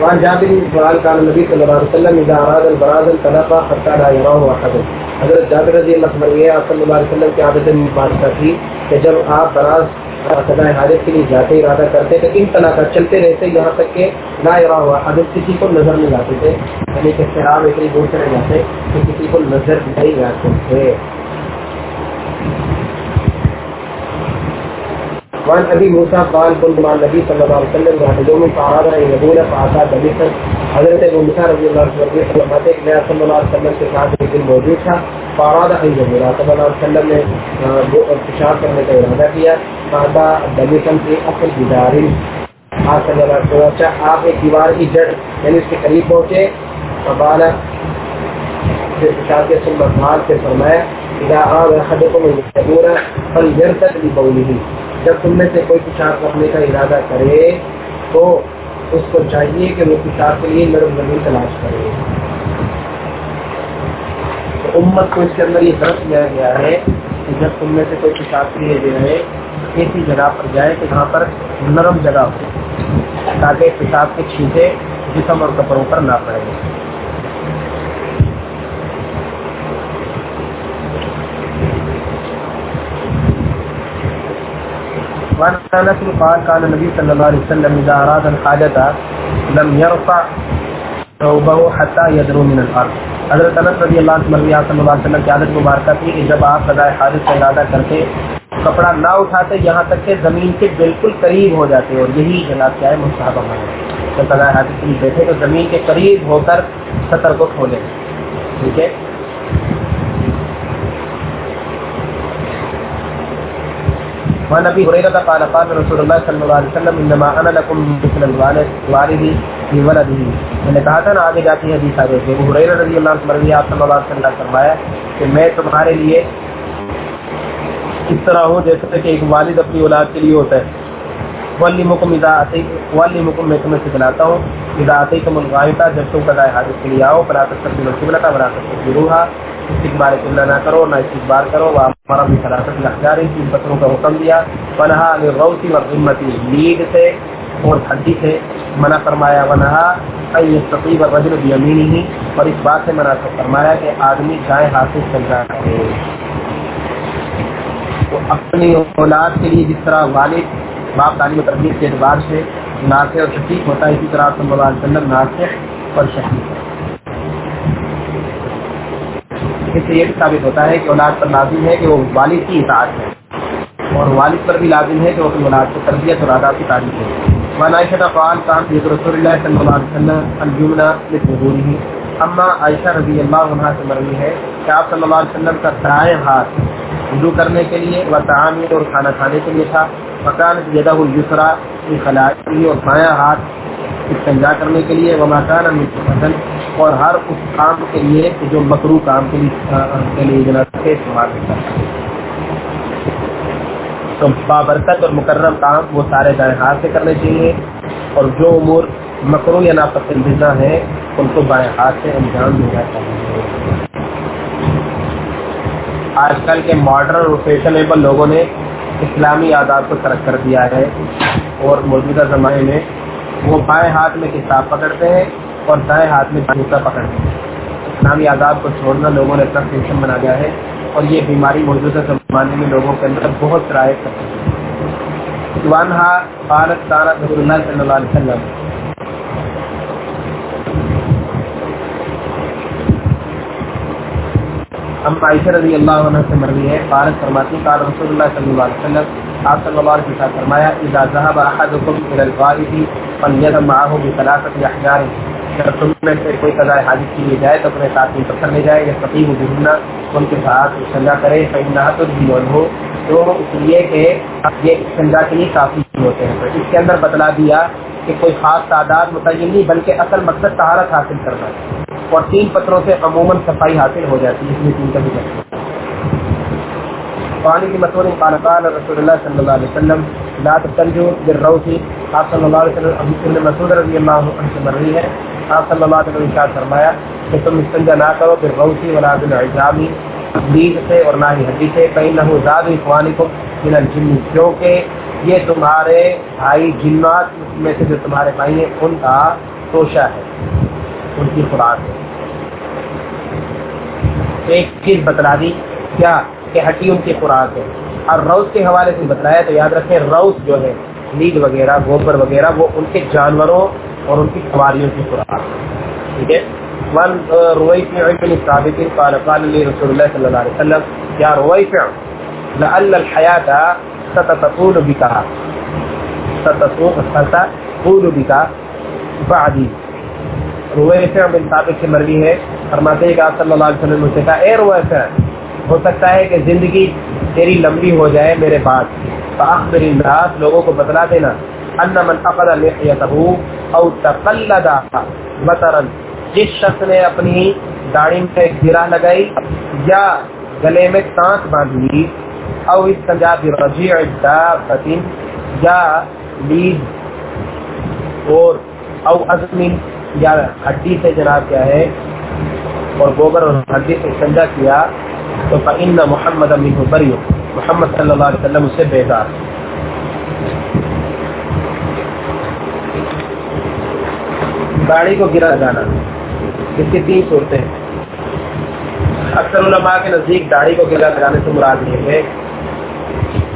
وعن جابر قال كان النبي صلى الله عليه وسلم اذا اراد البراز انطلق حتى لا يراه احد حضرت جابر رضی اللہ عنہ یہ صلی اللہ علیہ وسلم کی عادت مبارکہ تھی کہ جب آپ براز قضاء حاجت کے لیے جاتے ارادہ کرتے تو ان طرح کا چلتے رہتے یہاں تک کہ لا یرا ہوا حضرت کسی کو نظر نہیں لاتے تھے یعنی کہ شراب اتنی دور چلے جاتے کہ کسی کو نظر نہیں لاتے تھے۔ وعن ابي موسى قال كنت مع النبي صلى الله عليه وسلم ذات يوم فاراد ان يقول فاتا دمشق حضرت ابو موسى رضی اللہ عنہ فرماتے ہیں فرماتے کہ میں صلی اللہ علیہ وسلم کے ساتھ ایک دن موجود تھا، فاراد ان يقول صلی اللہ علیہ وسلم نے پیشاب کرنے کا ارادہ کیا۔ فاتا دمشق کے اصل جدار آپ صلی اللہ علیہ وسلم اچھا آپ ایک دیوار کی جڑ یعنی اس کے قریب پہنچے۔ فقال، پھر پیشاب کے سن مقال سے فرمایا، اذا آب احدكم يستبور فليرتد لبوله. جب تم میں سے کوئی پیشاب کرنے کا ارادہ کرے تو اس کو چاہیے کہ وہ پیشاب کے لیے نرم زمین تلاش کرے۔ تو امت کو اس کے اندر یہ درخت دیا گیا ہے کہ جب تم میں سے کوئی پیشاب کے لیے دے رہے ایسی جگہ پر جائے کہ جہاں پر نرم جگہ ہو، تاکہ پیشاب کے چھینٹے جسم اور کپڑوں پر نہ پڑے۔ وعن انس قال كان النبي صلى الله عليه وسلم اذا اراد الحاجه لم يرفع ثوبه حتى يدرو من الارض حضرت انس رضی اللہ عنہ مرضی صلی اللہ علیہ وسلم کی عادت مبارکہ تھی کہ جب آپ قضاء حاجت کا ارادہ کرتے کپڑا نہ اٹھاتے، یہاں تک کہ زمین کے بالکل قریب ہو جاتے اور یہی جناب کیا ہے، مستحب عمل جب قضاء حاجت کے لیے بیٹھے تو زمین کے قریب ہو کر سطر کو کھولیں ٹھیک ہے؟ وعن ابي هريره قال قال رسول الله صلى الله عليه وسلم انما انا لكم مثل الوالد والد في ولده. میں نے کہا تھا نا، آگے جاتی ہے حدیث آگے۔ سے ابو ہریرہ رضی اللہ عنہ مرضی آپ صلی اللہ علیہ وسلم نے فرمایا کہ میں تمہارے لیے اس طرح ہوں جیسے کہ ایک والد اپنی اولاد کے لیے ہوتا ہے۔ والی مکم اذا اتی مکم میں تمہیں سکھلاتا ہوں، اذا اتی تم الغائطہ، جب تم قضاء حاجت کے لیے آؤ، فلا تستقبل القبلہ ولا تستقبلوها استقبال قبلہ نہ کرو، نہ استقبال کرو۔ ہمارا بھی خلاصت الاحجار تین پتھروں کا حکم دیا۔ ونہا للروسی والغمتی لید سے اور ہڈی سے۔ منع فرمایا، ونہا ان یستقیب الرجل بیمینہ اور اس بات سے منع فرمایا کہ آدمی دائیں ہاتھ سے چل رہا ہے تو اپنی اولاد کے لیے جس طرح والد باپ تعلیم و تربیت کے اعتبار سے ناصح اور شفیق ہوتا ہے اسی طرح صلی اللہ علیہ وسلم ناصح اور شفیق ہے۔ اس سے یہ بھی ثابت ہوتا ہے کہ اولاد پر لازم ہے کہ وہ والد کی اطاعت ہے اور والد پر بھی لازم ہے کہ وہ اپنی اولاد کو تربیت اور آداب کی تعریف ہے وان عائشہ قال كان رسول الله صلى الله عليه وسلم الجملة لظهوره اما عائشہ رضی اللہ عنہ سے مروی ہے کہ آپ صلی اللہ علیہ وسلم کا دائیں ہاتھ وضو کرنے کے لیے و تعمیر اور کھانا کھانے کے لیے تھا مکان جدہ السرا کی خلائی اور بایاں ہاتھ استنجا کرنے کے لیے وہ مکان مثلا اور ہر اس کام کے لیے جو مکرو کام کے لیے جناب استعمال کرتا ہے تو بابرکت اور مکرم کام وہ سارے دائیں ہاتھ سے کرنے چاہیے اور جو امور مکرو یا ناپسندیدہ ہیں ان کو بائیں ہاتھ سے انجام دینا چاہیے آج کل کے ماڈرن اور فیشنیبل لوگوں نے اسلامی آداب کو ترک کر دیا ہے اور موجودہ زمانے میں وہ بائیں ہاتھ میں کتاب پکڑتے ہیں اور دائیں ہاتھ میں جوتا پکڑتے ہیں۔ اسلامی آداب کو چھوڑنا لوگوں نے اپنا فیشن بنا دیا ہے اور یہ بیماری موجودہ زمانے میں لوگوں کے اندر بہت شرائط کرتی ہے وانہا رسول اللہ صلی اللہ علیہ وسلم۔ ہم عائشہ رضی اللہ عنہ سے مروی ہے قالت فرماتی قال رسول اللہ صلی اللہ علیہ وسلم، آپ صلی اللہ علیہ وسلم فرمایا، اذا ذهب احدكم الى الغائب فليذهب معه بثلاثه احجار اگر تم میں سے کوئی قضاء حاجت کے لیے جائے تو اپنے ساتھ میں پتھر لے جائے، یا فقیم بہننا ان کے ساتھ سنجا کرے فإنها تدبي ہو، تو اس لیے کہ یہ سنجا کے لیے کافی ہوتے ہیں۔ تو اس کے اندر بتلا دیا کہ کوئی خاص تعداد متعین نہیں، بلکہ اصل مقصد طہارت حاصل کرنا ہے۔ اور تین پتھروں سے عموماً صفائی حاصل ہو جاتی ہے، اس میں تین کا بھی پانی کی مطور قال قال رسول اللہ صلی اللہ علیہ وسلم لا تنجو بالروسی آپ صلی اللہ علیہ وسلم ابو سن مسعود رضی اللہ عنہ سے مروی ہے. آپ صلی اللہ علیہ وسلم ارشاد فرمایا کہ تم استنجا نہ کرو بالروسی ولا بالعجامی بیج سے اور نہ ہی ہڈی سے. فإنه زاد اخوانکم من الجن. کیونکہ یہ تمہارے بھائی جنات میں سے جو تمہارے بھائی ہیں، ان کا توشہ ہے، ان کی خوراک ہے۔ ایک چیز بتلا دی، کیا؟ کہ ہڈی ان کی خوراک ہے۔ اور روز کے حوالے سے بتلایا تو یاد رکھیں، روز جو ہے لیڈ وغیرہ، گوبر وغیرہ، وہ ان کے جانوروں اور ان کی سواریوں کی خوراک ٹھیک ہے؟ من روئی بن ثابت قال قال لي رسول الله صلى الله عليه وسلم، يا رويفع، لعل الحياة ستتقول بکا ستتقول بکا بعدی رویسع بن ثابت سے مروی ہے، فرماتے ہیں کہ آپ صلی اللہ علیہ وسلم سے کہا، اے رویسع ہو سکتا ہے کہ زندگی تیری لمبی ہو جائے میرے بعد فاخبر الناس، لوگوں کو بتلا دینا۔ ان من اقد لحیته او تقلد مطرا جس شخص نے اپنی داڑھی میں گرا لگائی یا گلے میں تانک باندھی، او اس استنجا برجیع دابت یا لید اور او ازمین یا ہڈی سے جناب کیا ہے اور گوبر اور ہڈی سے استنجا کیا۔ تو فإن محمد منہ بریو محمد صلی اللہ علیہ وسلم اسے بیدار۔ داڑھی کو گرا جانا۔ اس کی تین صورتیں۔ اکثر علماء کے نزدیک داڑھی کو گرا لگانے سے مراد یہ ہے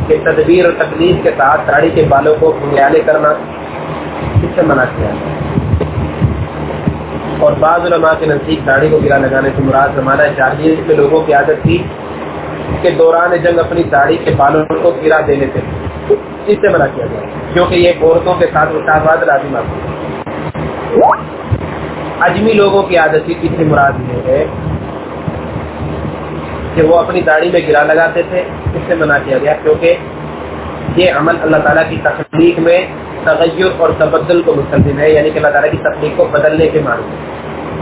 کہ تدبیر اور تکلیف کے ساتھ داڑھی کے بالوں کو بنیادے کرنا اس سے منع کیا۔ اور بعض علماء کے نزدیک داڑھی کو گرا لگانے سے مراد زمانہ جاہلیت کے لوگوں کی عادت تھی کہ دوران جنگ اپنی داڑھی کے بالوں کو گرا دینے سے اس سے منع کیا گیا، کیونکہ یہ عورتوں کے ساتھ مشاہد لازم آتی اجمی لوگوں کی عادت تھی اس سے مراد یہ ہے کہ وہ اپنی داڑھی میں گرا لگاتے تھے، اس سے منع کیا گیا، کیونکہ یہ عمل اللہ تعالیٰ کی تخلیق میں تغیر اور تبدل کو مستلزم ہے یعنی کہ اللہ تعالیٰ کی تخلیق کو بدلنے کے معنی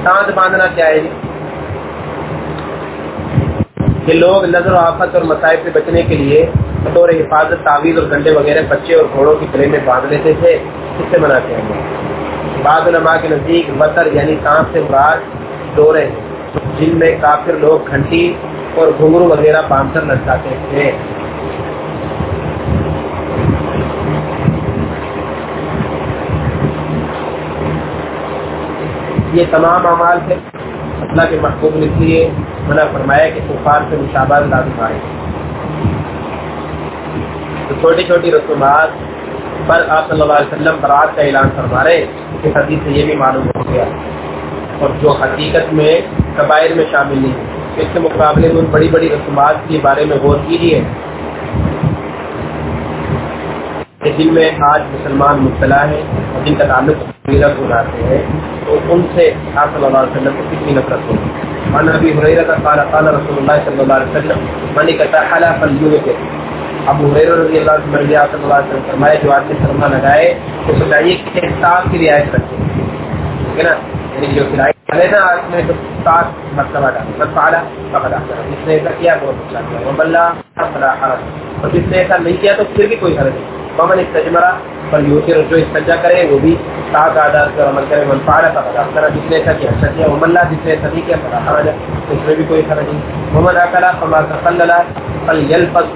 سانس باندھنا کیا ہے جی؟ کہ لوگ نظر و آفت اور مسائل سے بچنے کے لیے بطور حفاظت، تعویذ اور گنڈے وغیرہ بچے اور گھوڑوں کی گلے میں باندھ لیتے تھے، اس سے منع کیا گیا۔ بعض علماء کے نزدیک وطر یعنی سانس سے مراد ڈورے جن میں کافر لوگ گھنٹی اور گھنگرو وغیرہ باندھ کر لٹکاتے تھے۔ یہ تمام اعمال سے اللہ کے محبوب نے اس لیے منع فرمایا کہ کفار سے مشابہ لازم آئے۔ تو چھوٹی چھوٹی رسومات پر آپ صلی اللہ علیہ وسلم برات کا اعلان فرما رہے اس حدیث سے یہ بھی معلوم ہو گیا۔ اور جو حقیقت میں قبائل میں شامل نہیں، اس کے مقابلے میں ان بڑی بڑی رسومات کے بارے میں غور کیجیے جن میں آج مسلمان مبتلا ہے اور جن کا تعلق گزارتے ہیں، تو ان سے آپ صلی اللہ علیہ وسلم کو کتنی نفرت ہوگی؟ من ابھی حریرہ کا قال قال رسول اللہ صلی اللہ علیہ وسلم، من کہتا حلا فلیو کے ابو حریرہ رضی اللہ عنہ مرضی آپ صلی اللہ علیہ وسلم فرمائے، جو آدمی سرما لگائے تو سچائیے کہ صاف کی رعایت رکھے۔ ٹھیک ہے نا؟ یعنی جو میں سات مرتبہ ڈالا بس جس نے ایسا کیا بہت اچھا کیا۔ وہ بلّہ اور جس نے ایسا نہیں کیا تو پھر بھی کوئی حرض نہیں۔ ممن استجمرا پر یوتر جو استجا کرے، وہ بھی سات آداد پر عمل کرے، من پالا پکڑا کرا جس نے ایسا کیا اچھا کیا۔ وہ ملا جس نے ایسا نہیں کیا پڑا حرج اس میں بھی کوئی حرج نہیں۔ محمد اکلا فما تخلل فل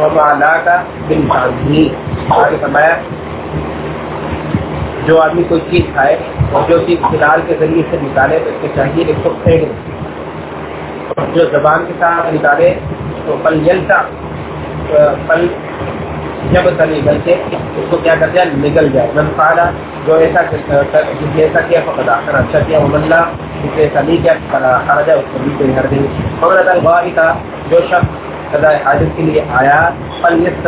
وما لا کا بن آگے فرمایا جو آدمی کوئی چیز کھائے اور جو چیز فلال کے ذریعے سے نکالے تو اس کو چاہیے کہ اس کو پھینک دیں اور جو زبان کے ساتھ نکالے تو پل جلتا پل جب تک نکل اس کو کیا کر دیا نکل جائے۔ من فعلا جو ایسا جس نے ایسا کیا، فقد آخر اچھا کیا۔ وہ ملا جس نے ایسا نہیں کیا ہر جائے اس کو بھی کوئی ہر دیں مگر اگر تھا جو شخص سزائے حاجت کے لیے آیا، پل یس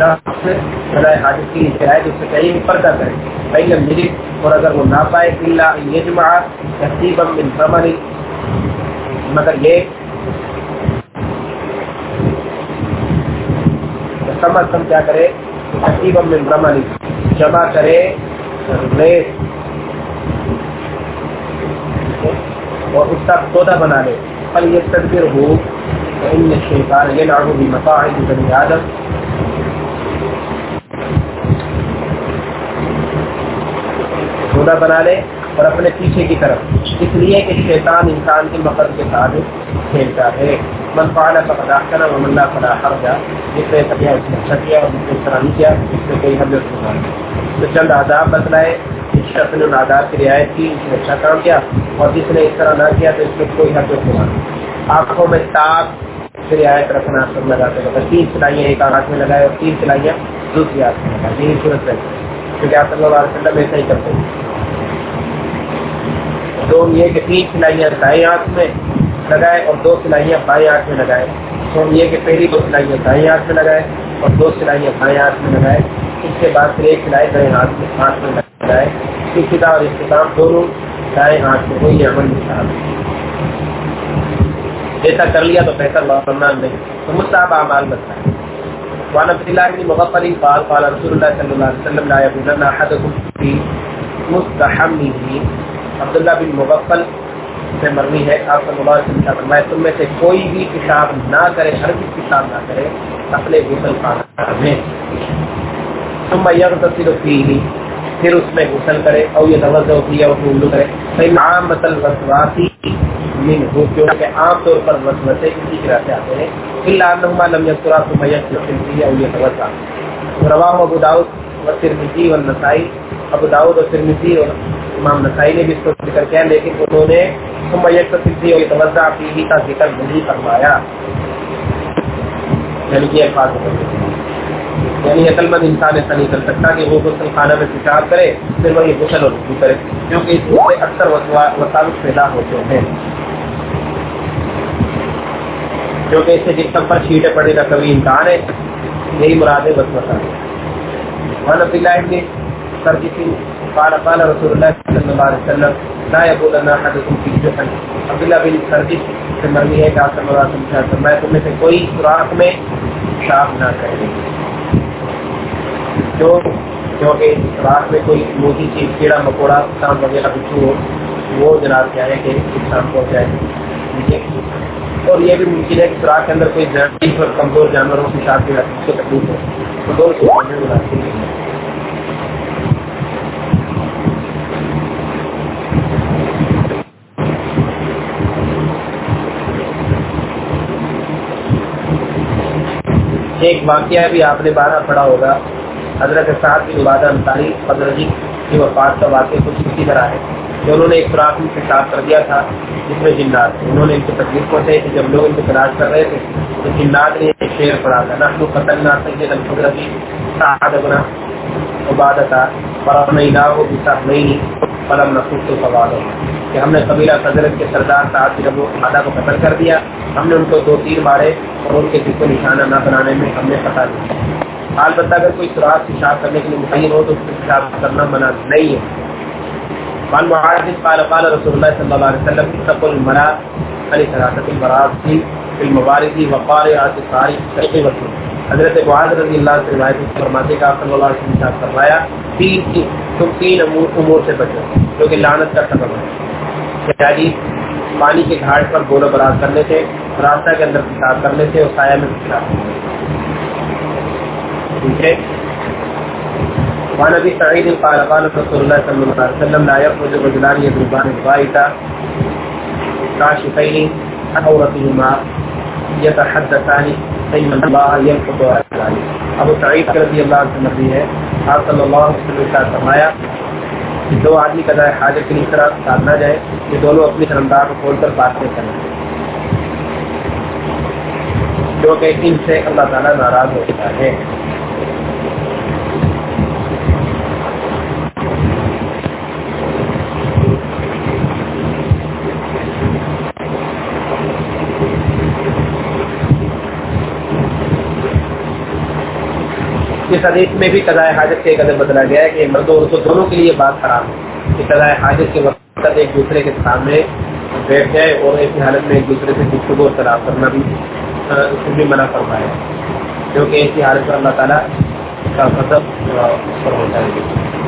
یہ سکے حاجت کی شرائط اس سے چاہیے پردہ کرے پہلے ملی اور اگر وہ نہ پائے اللہ یجمع تحصیب من ثمن۔ مگر یہ کم از کم کیا کرے؟ تحصیب من ثمن۔ جمع کرے ریس اور اس کا سودا بنا لے۔ پل یہ تدبیر ہو ان شیطان یہ لاگو بھی مقاعد بنی آدم۔ سودا بنا لے اور اپنے پیچھے کی طرف۔ اس لیے کہ شیطان انسان کے مقصد کے ساتھ کھیلتا ہے۔ من فعلا فقد احسن و من لا فلا حرج۔ جس نے کیا اس نے اچھا کیا اور جس نے اس طرح نہیں کیا، اس نے کوئی حد نہیں تو چند آداب بتلائے۔ اس شخص نے ان آداب کی رعایت کی، اس نے اچھا کام کیا اور جس نے اس طرح نہ کیا تو اس میں کوئی حد نہیں آنکھوں میں تاپ رعایت رکھنا سب لگاتے ہیں تین سلائیاں ایک ہاتھ میں لگائے اور تین سلائیاں دوسری ہاتھ میں لگائے۔ یہی صورت ہے۔ کیونکہ آپ صلی اللہ علیہ وسلم ایسا ہی کرتے ہیں۔ دو یہ کہ تین سلائیاں دائیں ہاتھ میں لگائے اور دو سلائیاں بائیں ہاتھ میں لگائے۔ تو یہ کہ پہلی دو سلائیاں دائیں ہاتھ میں لگائے اور دو سلائیاں بائیں ہاتھ میں لگائے۔ اس کے بعد پھر ایک سلائی دائیں ہاتھ میں ہاتھ میں لگائے۔ ابتدا اور اختتام دونوں دائیں ہاتھ میں وہی عمل مثال۔ ایسا کر لیا تو بہتر ورنہ نہیں۔ تو مستحب اعمال بنتا ہے۔ وعن عبد الله بن مغفل قال قال رسول الله صلى الله عليه وسلم لا يبولن احدكم في مستحمه عبد الله بن مغفل سے مرنی ہے، آپ صلی اللہ علیہ وسلم فرمائے، تم میں سے کوئی بھی پیشاب نہ کرے، ہر بھی پیشاب نہ کرے، اپنے غسل خانہ میں ثم يغتسل فيه پھر اس میں غسل کرے، او یہ توجہ کیا اور وضو کرے۔ فإن عامة الوسواس من ہو کیونکہ عام طور پر وسوسے اسی طرح سے آتے ہیں۔ الا انهما لم يذكر ثم يغتسل فيه او يتوضا۔ رواه ابو داؤد والترمذي والنسائی ابو داؤد اور ترمذی اور امام نسائی نے بھی اس کو ذکر کیا لیکن انہوں نے ثم يغتسل اور يتوضا فيه کا ذکر نہیں فرمایا۔ یعنی کہ الفاظ یعنی عقل مند انسان ایسا نہیں کر سکتا کہ وہ غسل خانہ میں پیشاب کرے، پھر وہی غسل اور رجوع کرے، کیونکہ اس سے اکثر وساوس پیدا ہوتے ہیں۔ کیونکہ اس سے جسم پر چھیٹے پڑنے کا کبھی امکان ہے، یہی مراد ہے بس مسا ون عبد اللہ ابن سرجسی قال قال رسول اللہ صلی اللہ علیہ وسلم لا يقول لنا حدثم في جحن عبداللہ بن سرجس سے مرمی ہے کہ آپ صلی اللہ علیہ وسلم فرمائے تم میں سے کوئی سوراخ میں شاپ نہ کرے. جو کیونکہ رات میں کوئی موٹی چیز، کیڑا مکوڑا شام وغیرہ بچو ہو، وہ جناب کیا ہے کہ نقصان پہنچائے ٹھیک اور یہ بھی ممکن ہے کہ سوراخ کے اندر کوئی ضعیف اور کمزور جانوروں کی ساتھ بھی اس کو تکلیف ہو۔ تو دو سو ایک واقعہ بھی آپ نے بارہ پڑھا ہوگا۔ حضرت سعد کی عبادہ انصاری حضرت جی کی وفات کا واقعہ کچھ اسی طرح ہے۔ کہ انہوں نے ایک خوراک میں پیشاب کر دیا تھا، جس میں جنات تھے۔ انہوں نے ان کو تکلیف پہنچائی تھی۔ جب لوگ ان کو تلاش کر رہے تھے، تو جنات نے ایک شعر پڑھا تھا۔ نہ قتل نہ سید القدرتی سعد بنا عبادت ہو بسا نہیں فلم نہ تو سوال ہو کہ ہم نے قبیلہ قدرت کے سردار صاحب کی جب وہ مادہ کو قتل کر دیا، ہم نے ان کو دو تیر مارے اور ان کے دل کو نشانہ نہ بنانے میں ہم نے پتا دیا البتہ اگر کوئی سراغ پیشاب کرنے کے لیے متعین ہو تو اس کو پیشاب کرنا منع نہیں ہے۔ قال معاذ قال قال رسول الله صلى الله عليه وسلم اتقوا المرأة علی سراست المراد في المبارد وقارعات الصاري شرقي وسلم حضرت معاذ رضی اللہ سے روایت فرماتے کہ صلی اللہ علیہ وسلم فرمایا، تین تم تین امور سے بچو، جو کہ لعنت کا سبب ہے۔ یعنی پانی کے گھاٹ پر گولہ برات کرنے سے، راستہ کے اندر پیشاب کرنے سے اور سایہ میں پیشاب کرنے سے ٹھیک ہے؟ وعن ابي سعيد قال قال رسول الله صلى الله عليه وسلم، لا يخرج رجلان يضربان الغائط كاشفين عن عورتهما يتحدثان ان الله ينقض ذلك ابو سعید رضی اللہ عنہ نبی ہے، آپ صلی اللہ علیہ وسلم کا فرمایا کہ دو آدمی کا جائے حاجت کی طرح ساتھ نہ جائے، یہ دونوں اپنی شرمدار کو کھول کر باتیں کریں۔ جو کہ ان سے اللہ تعالیٰ ناراض ہوتا ہے۔ اس حدیث میں بھی قضاء حاجت کے قدر بدلا گیا ہے کہ مرد اور دونوں کے لیے بات خراب ہے کہ قضاء حاجت کے وقت ایک دوسرے کے سامنے بیٹھ جائے اور ایسی حالت میں ایک دوسرے سے گفتگو اور طلاق کرنا بھی اس بھی منع فرمایا کیونکہ ایسی حالت پر اللہ تعالیٰ کا مطلب اس پر ہوتا ہے۔